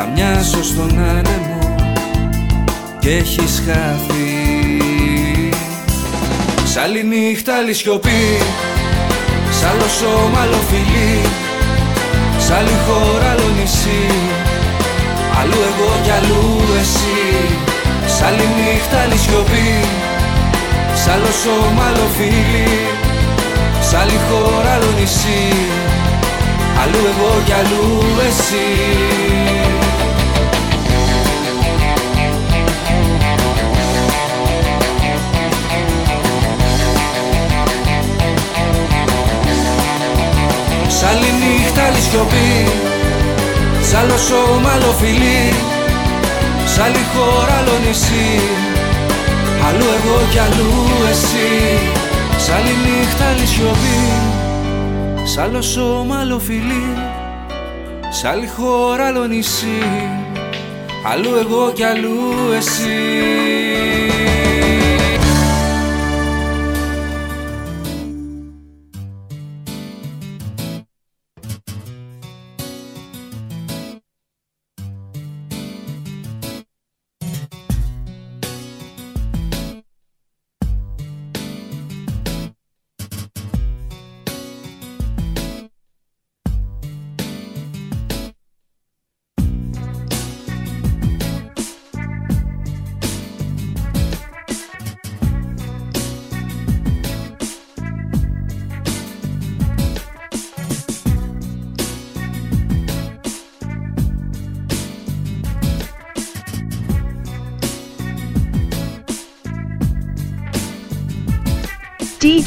θα μοιάζω στον άνεμο και έχεις χαθεί. Σ' άλλη νύχτα άλλη σιωπή Σ' άλλο σώμα άλλο φιλί Σ' άλλη χώρα άλλο νησί. Αλλού εγώ κι αλλού εσύ Σ' άλλη νύχτα άλλη σιωπή Σ' άλλο σώμα άλλο φίλι Σ' άλλη χώρα άλλο νησί. Αλλού εγώ κι αλλού εσύ Σ' άλλη νύχτα άλλη σιωπή Σ' άλλο σώμα άλλο φιλί Σ' άλλη χώρα άλλο νησί. Αλλού εγώ κι αλλού εσύ Σ' άλλη νύχτα άλλη σιωπή Σ' άλλο σώμα άλλο φιλί Σ' άλλη χώρα άλλο νησί. Αλλού εγώ κι αλλού εσύ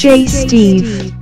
DJ Steve.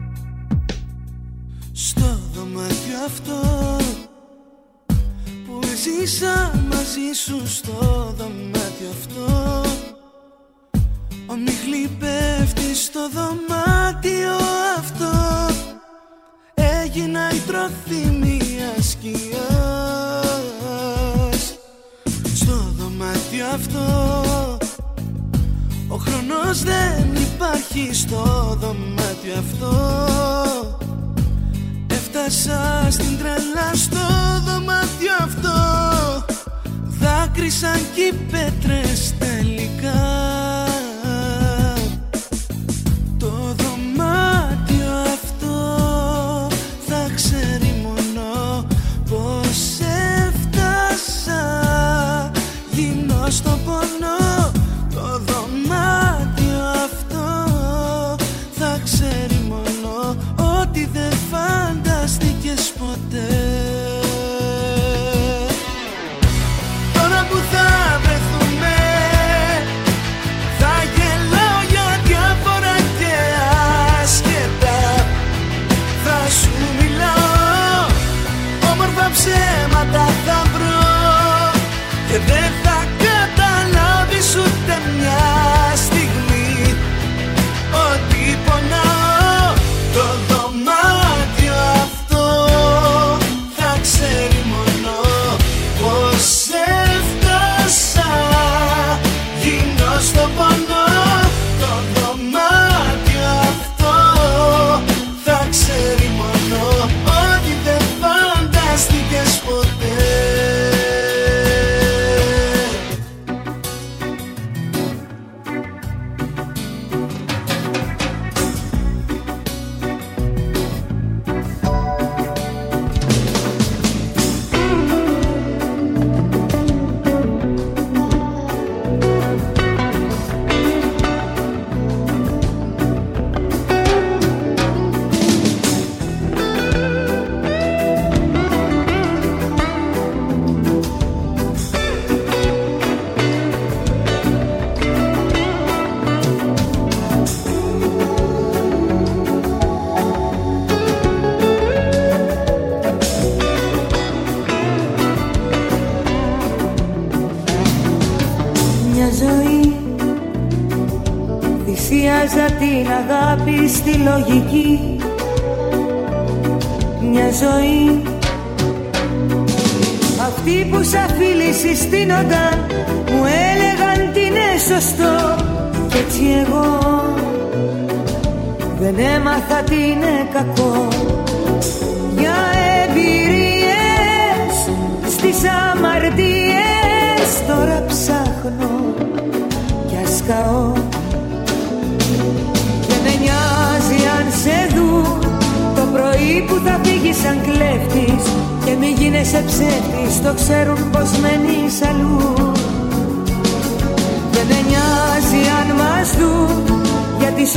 aqui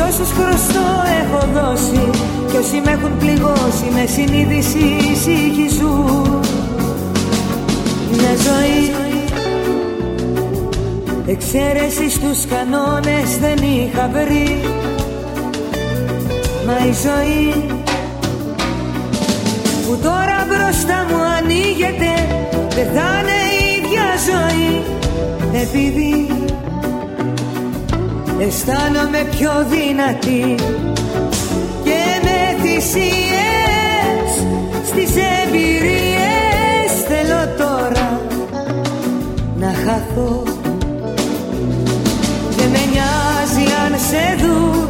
όσους χρωστό έχω δώσει Κι όσοι με έχουν πληγώσει με συνείδηση ησυχησούν ναι, Μια ζωή Εξαίρεσης στους κανόνες δεν είχα βρει. Μα η ζωή που τώρα μπροστά μου ανοίγεται Δεν θα είναι η ίδια ζωή. Επειδή αισθάνομαι πιο δυνατή και με θυσίες στις εμπειρίες. Θέλω τώρα να χαθώ Δεν με νοιάζει αν σε δουν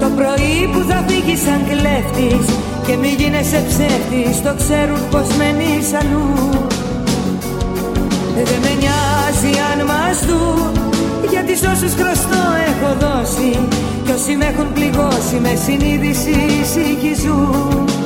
το πρωί που θα φύγει σαν κλέφτης και μη γίνεσαι ψεύτης το ξέρουν πως μένεις αλλού. Ε, δεν με νοιάζει αν μας δουν για τις όσους χρωστό έχω δώσει Κι όσοι με έχουν πληγώσει με συνείδηση συγχυζούν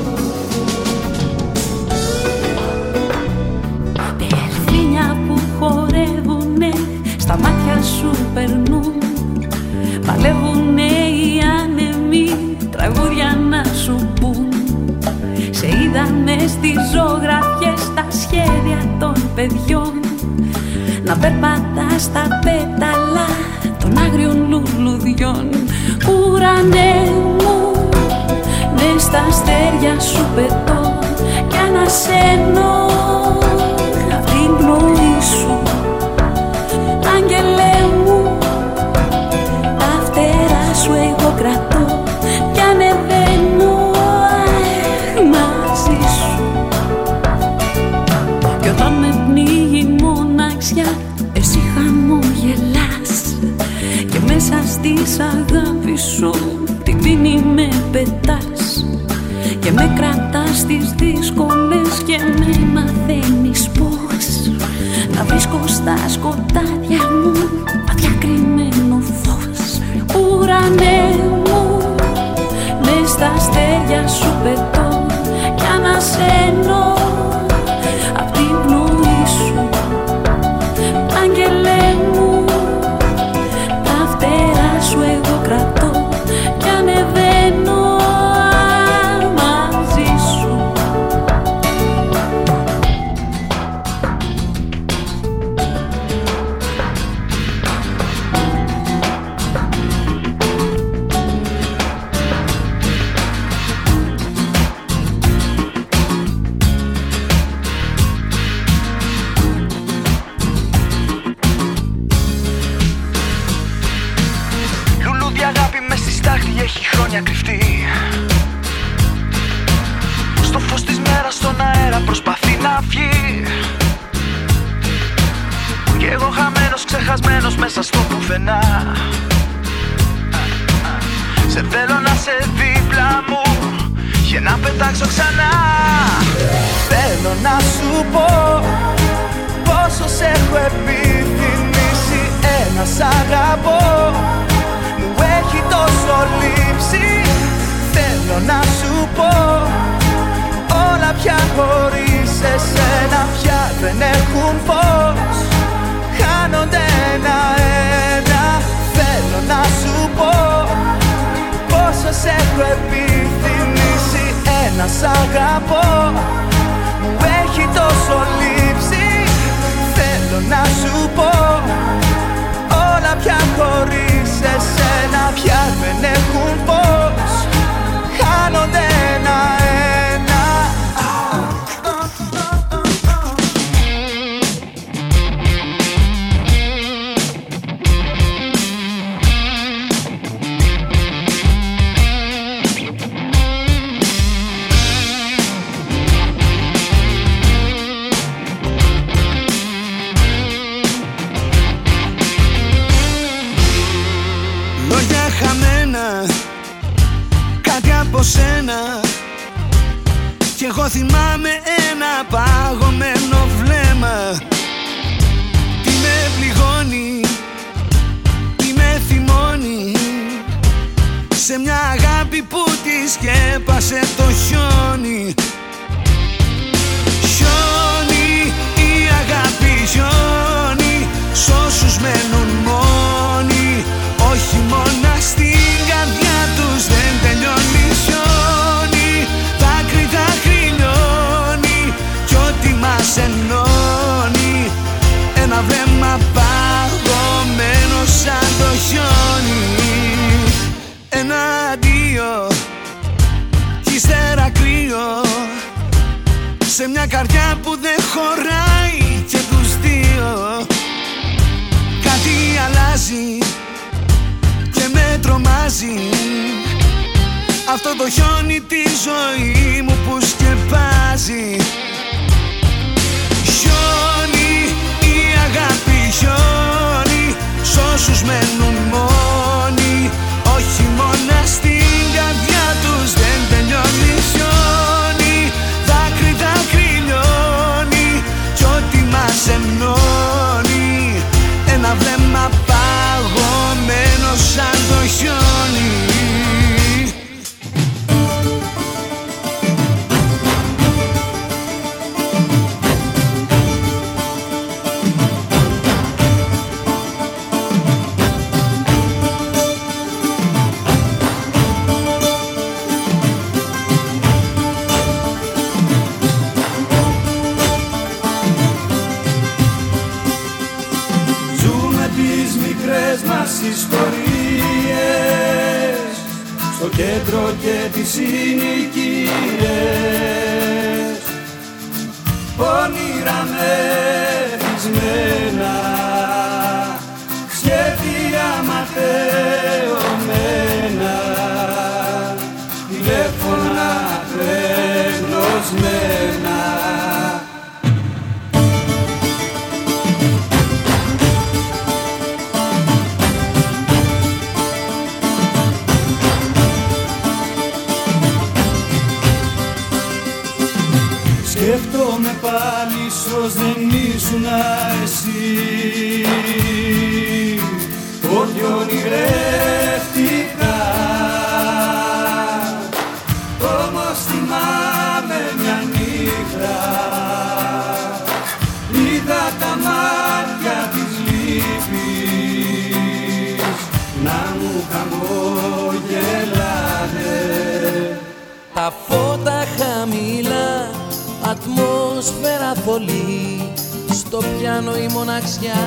ατμόσφαιρα θολή. Στο πιάνο η μοναξιά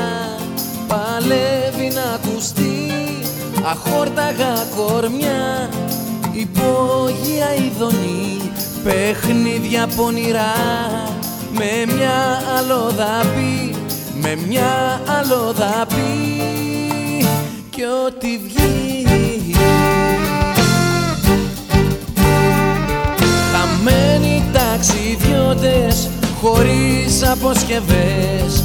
παλεύει να ακουστεί. Αχόρταγα κορμιά, υπόγεια ειδονή Παιχνίδια πονηρά, με μια αλλοδαπή Με μια αλλοδαπή. Κι ό,τι βγει Χαμένοι ταξιδιώτες χωρίς αποσκευές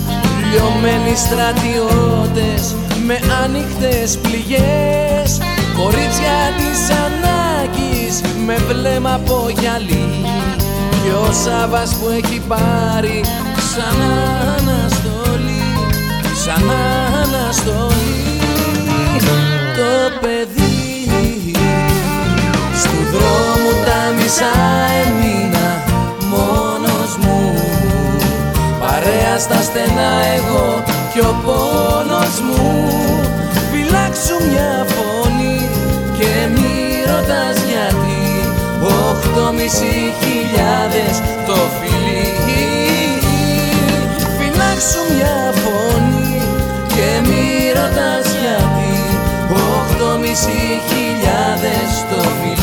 Λιωμένοι στρατιώτες με άνοιχτες πληγές Κορίτσια της ανάγκης με βλέμμα από γυαλί. Κι ο Σάβας που έχει πάρει σαν αναστολή Σαν αναστολή Το παιδί. Στου δρόμου τα μισά στα στενά εγώ κι ο πόνος μου. Φυλάξου μια φωνή και μη ρωτάς γιατί. Οχτώ μισή χιλιάδες το φιλί. Φυλάξου μια φωνή και μη ρωτάς γιατί. Οχτώ μισή χιλιάδες το φιλί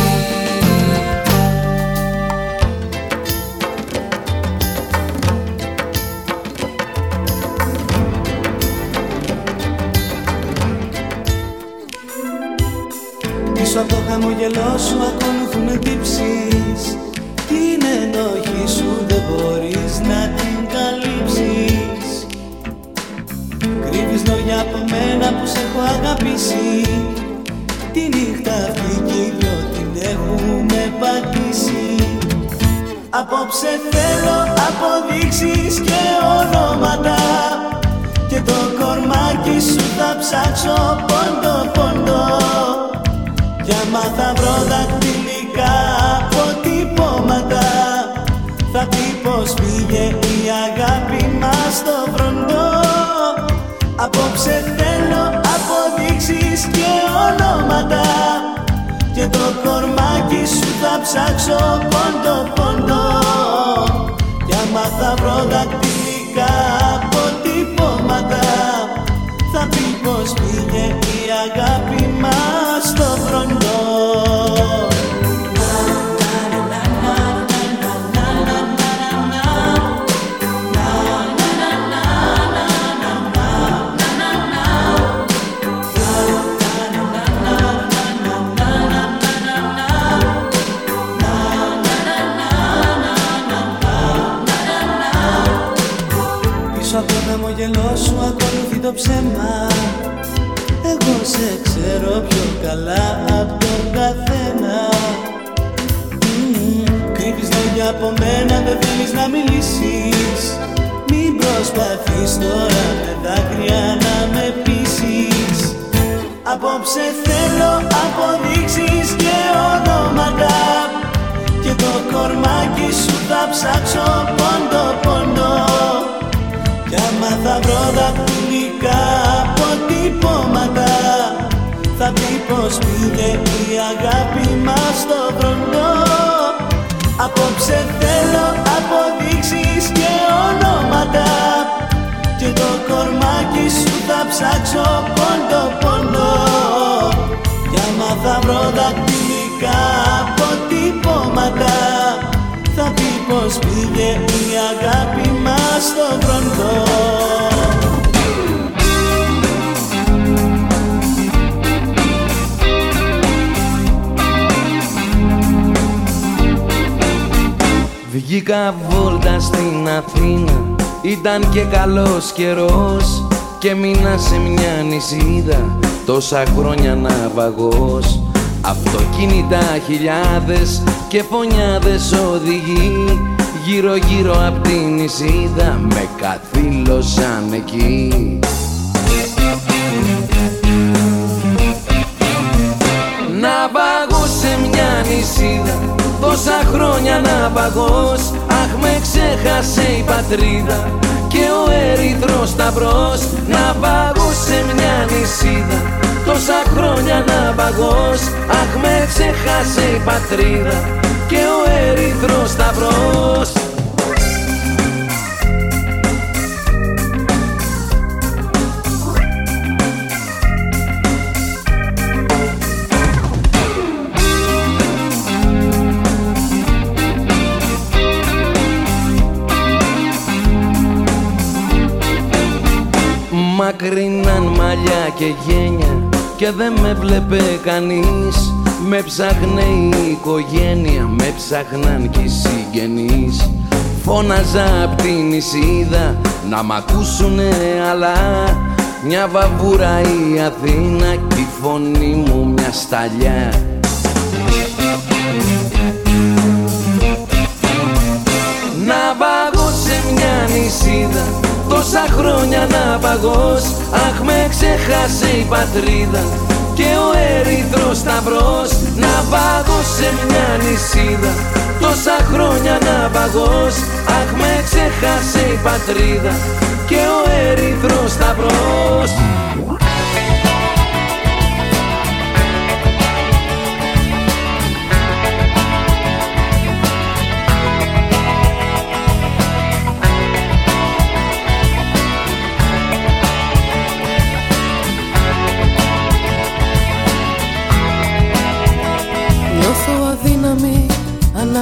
χαμογελό σου ακολουθούν τύψεις. Την ενοχή σου δεν μπορείς να την καλύψεις. Κρύβεις λόγια από μένα που σε έχω αγαπήσει. Τη νύχτα αυτή κι οι δυο την έχουμε πατήσει. Απόψε θέλω αποδείξεις και ονόματα. Και το κορμάκι σου θα ψάξω πόντο πόντο Κι άμα θα βρω δακτυλικά αποτυπώματα Θα πει πως πήγε η αγάπη μας στο βροντό Απόψε θέλω αποδείξεις και ονόματα. Και το κορμάκι σου θα ψάξω πόντο πόντο. Κι άμα θα βρω δακτυλικά αποτυπώματα Θα πει πως πήγε η αγάπη μας Πίσω από το χαμογελό σου ακολουθεί το ψέμα. Εγώ σε ξέρω πιο καλά από τον καθένα. Μμμ, Κρύβεις λόγια από μένα, δεν θέλεις να μιλήσεις. Μην προσπαθείς τώρα με δάκρυα να με πείσεις. Απόψε θέλω αποδείξεις και ονόματα. Και το κορμάκι σου θα ψάξω πόντο πόντο κι άμα θα βρω δακτυλικά αποτυπώματα Θα πει πως πήγε η αγάπη μας στο βροντό Απόψε θέλω αποδείξεις και ονόματα Και το κορμάκι σου θα ψάξω πόντο πόντο. Κι άμα θα βρω δακτυλικά αποτυπώματα θα πει πως πήγε η αγάπη μας στο βροντό. Βγήκα βόλτα στην Αθήνα. Ήταν και καλός καιρός. Και μείνα σε μια νησίδα. Τόσα χρόνια ναυαγός Αυτοκίνητα χιλιάδες και φωνιάδες οδηγεί Γύρω γύρω απ' την νησίδα με καθήλωσαν εκεί. Ναυαγός σε μια νησίδα Τόσα χρόνια ναυαγός Αχ με ξέχασε η πατρίδα Και ο ερυθρός σταυρός. Ναυαγός σε μια νησίδα Τόσα χρόνια ναυαγός Αχ με ξέχασε η πατρίδα Και ο ερυθρός σταυρός. Μακρινάν μαλλιά και γένια και δεν με βλέπε κανείς. Με ψάχνε η οικογένεια, με ψάχναν κι οι συγγενείς. Φώναζα απ' την νησίδα να μ' ακούσουνε αλλά Μια βαβούρα η Αθήνα κι η φωνή μου μια σταλιά. Ναυαγός σε μια νησίδα Τόσα χρόνια ναυαγός Αχ με ξέχασε η πατρίδα Και ο ερυθρός σταυρός. Ναυαγός σε μια νησίδα Τόσα χρόνια ναυαγός Αχ με ξέχασε η πατρίδα Και ο ερυθρός σταυρός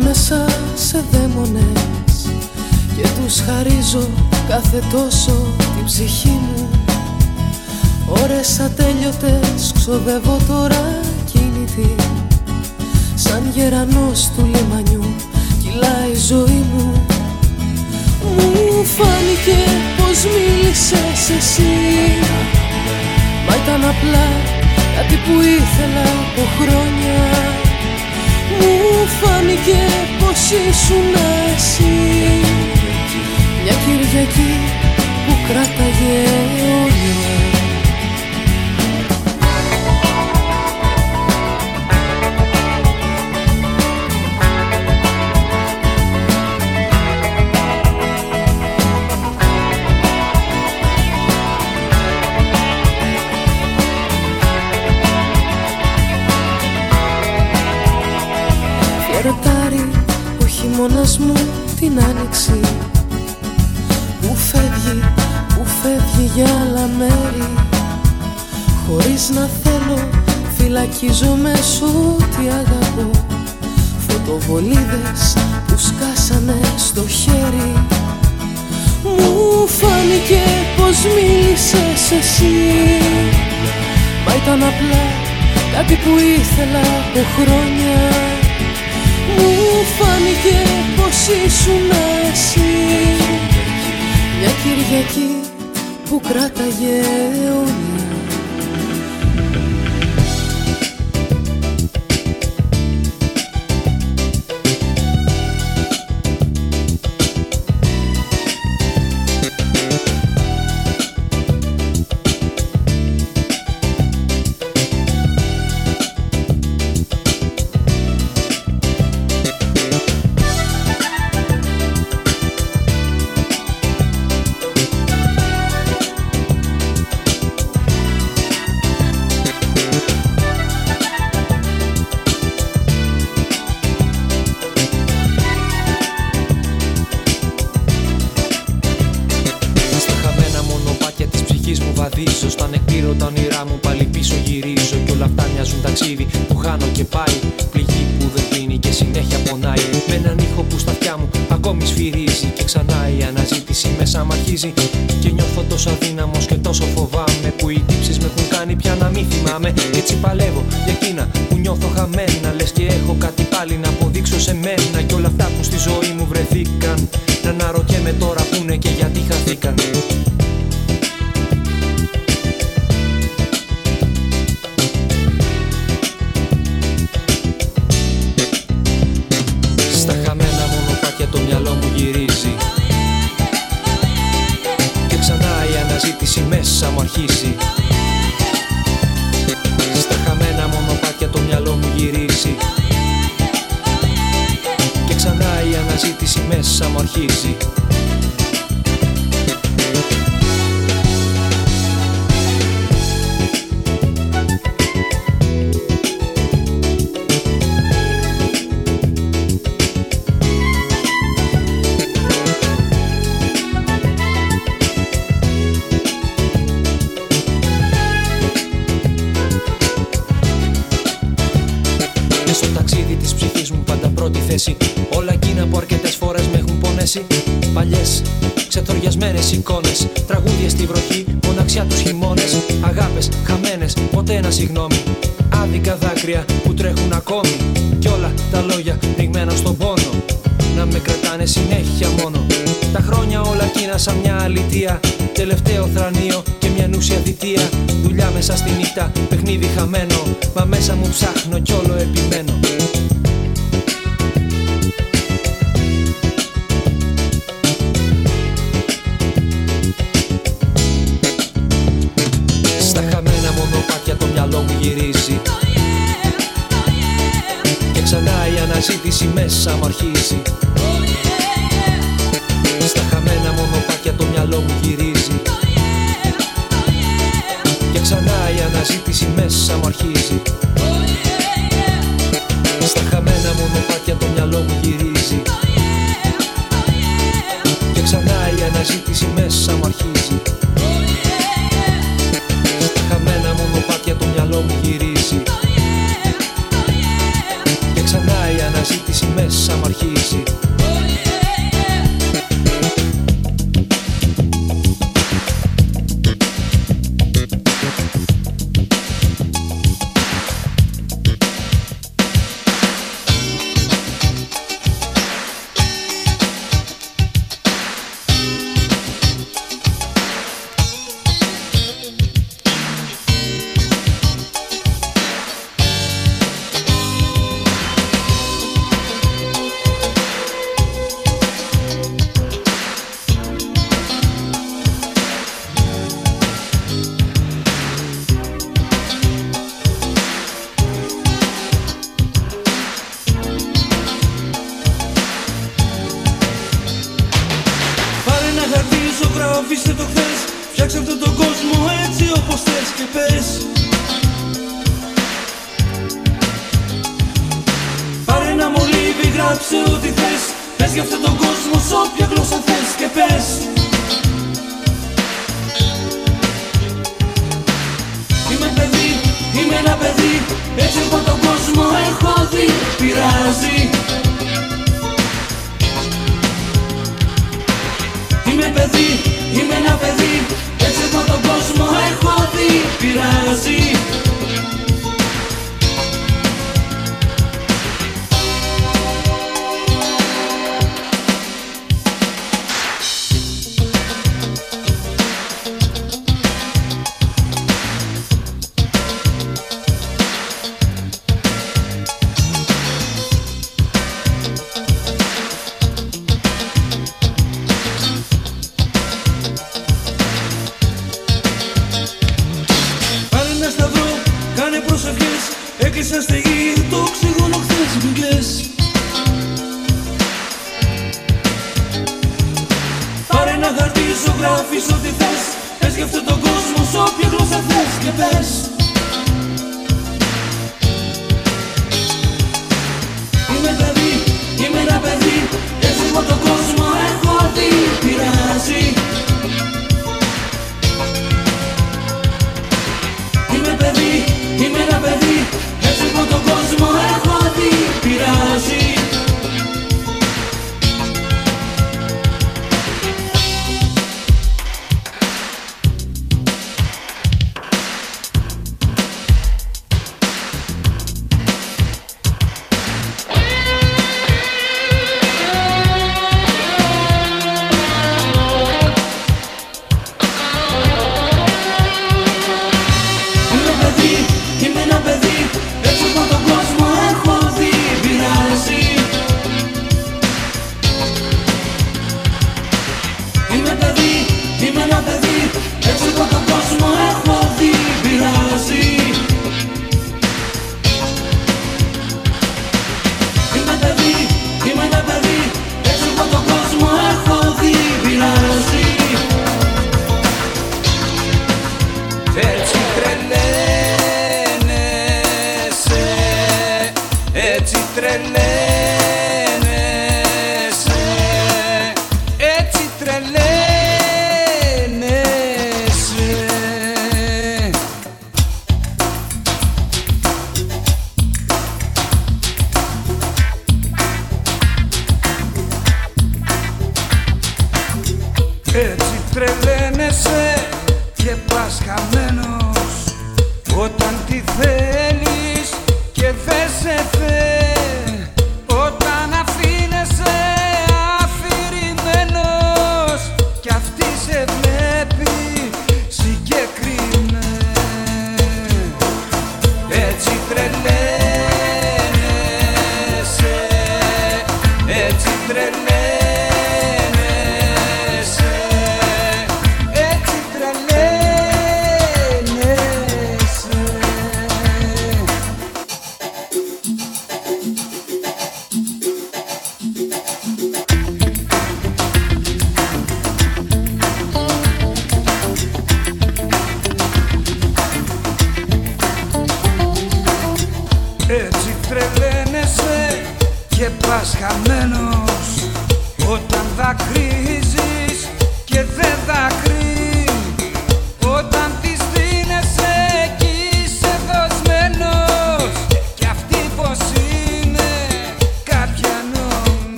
ανάμεσα σε δαίμονες. Και τους χαρίζω κάθε τόσο την ψυχή μου. Ώρες ατέλειωτες ξοδεύω τώρα κίνητη Σαν γερανός του λιμανιού κυλάει η ζωή μου. Μου φάνηκε πως μίλησες εσύ. Μα ήταν απλά κάτι που ήθελα από χρόνια μου φάνηκε πως ήσουν εσύ. Μια Κυριακή Συνεχίζομαι σου τι αγαπώ. Φωτοβολίδες που σκάσανε στο χέρι. Μου φάνηκε πως μίλησες εσύ. Μα ήταν απλά κάτι που ήθελα από χρόνια. Μου φάνηκε πως ήσουν εσύ. Μια Κυριακή που κράταγε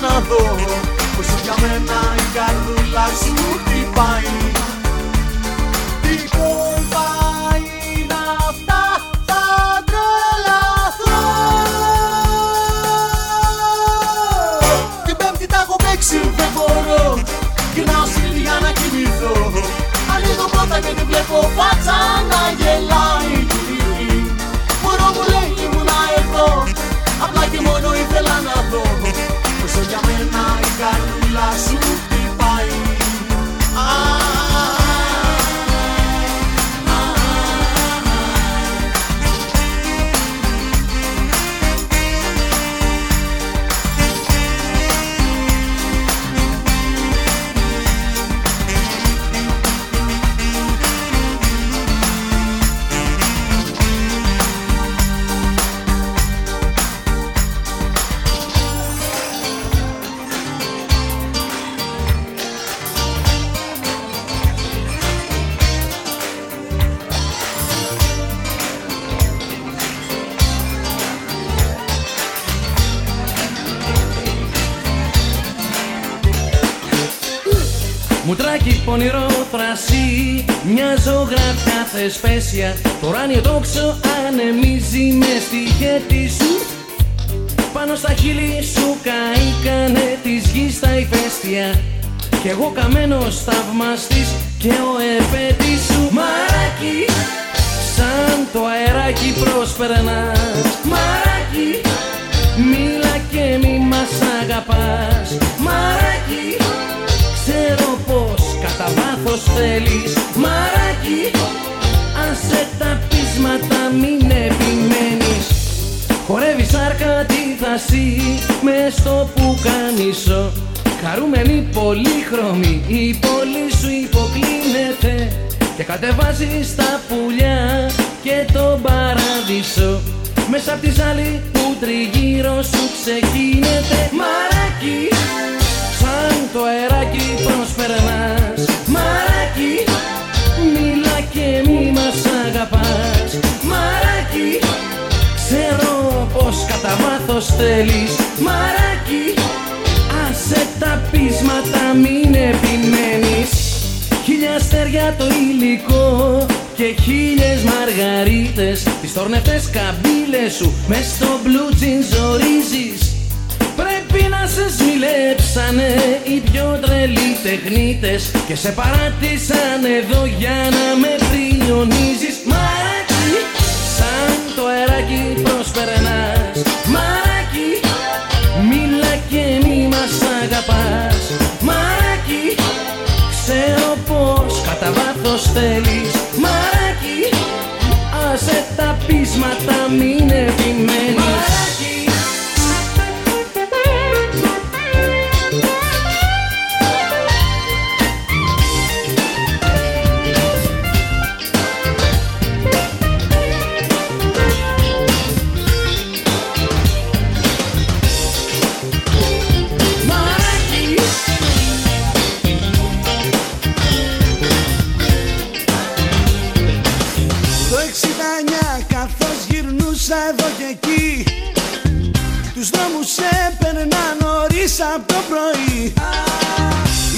να δω Πως για μένα η καρδούλα σου χτυπάει. Τι κόλπα είναι αυτά θα τρελαθώ. Την πέμπτη τα έχω παίξει δεν μπορώ. Γυρνάω σπίτι για να κοιμηθώ. Ανοίγω πόρτα και τη βλέπω φάτσα Μια ζωγραφιά θεσπέσια. Το ουράνιο τόξο ανεμίζει με στη χέτη σου. Πάνω στα χείλη σου καήκανε της γης τα ηφαίστεια. Κι εγώ καμένος θαυμαστής και ο επέτης σου. Μαράκι, σαν το αεράκι προσπερνάς. Μαράκι, μίλα και μη μας αγαπάς. Μαράκι, ξέρω πως κατά βάθος θέλεις. Μαράκι, άσε τα πείσματα μην επιμένεις. Χορεύει σάρκα τη θασί μες στο πουκαμισό Χαρούμενη πολύχρωμη η πόλη σου υποκλίνεται. Και κατεβάζεις τα πουλιά και τον παράδεισο. Μέσα απ' τη ζάλη που τριγύρω σου ξεκίνεται. Μαράκι, σαν το αεράκι προσπερνάς Μαράκι, ξέρω πως κατά βάθος θέλεις Μαράκι, άσε τα πείσματα μην επιμένεις. Χίλια αστέρια το υλικό και χίλιες μαργαρίτες. Τις τορνευτές καμπύλες σου μες στο blue jeans ζορίζεις Πρέπει να σε σμιλέψανε οι πιο τρελοί τεχνίτες Και σε παράτησαν εδώ για να με πριονίζεις. Μαράκι, σαν το αεράκι προσπερνάς Μαράκι, μίλα και μη μας αγαπάς. Μαράκι, ξέρω πως κατά βάθος θέλεις. Μαράκι, άσε τα πείσματα μην επιμένεις Τους δρόμους έπαιρνα νωρίς από το πρωί.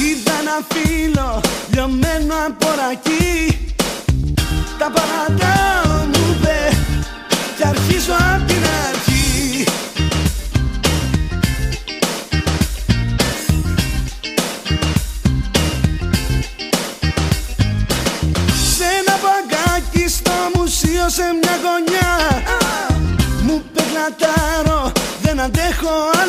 Είδα ένα φίλο λιωμένο από ρακί. Τα παρατάω μου παι Κι αρχίζω απ' τη con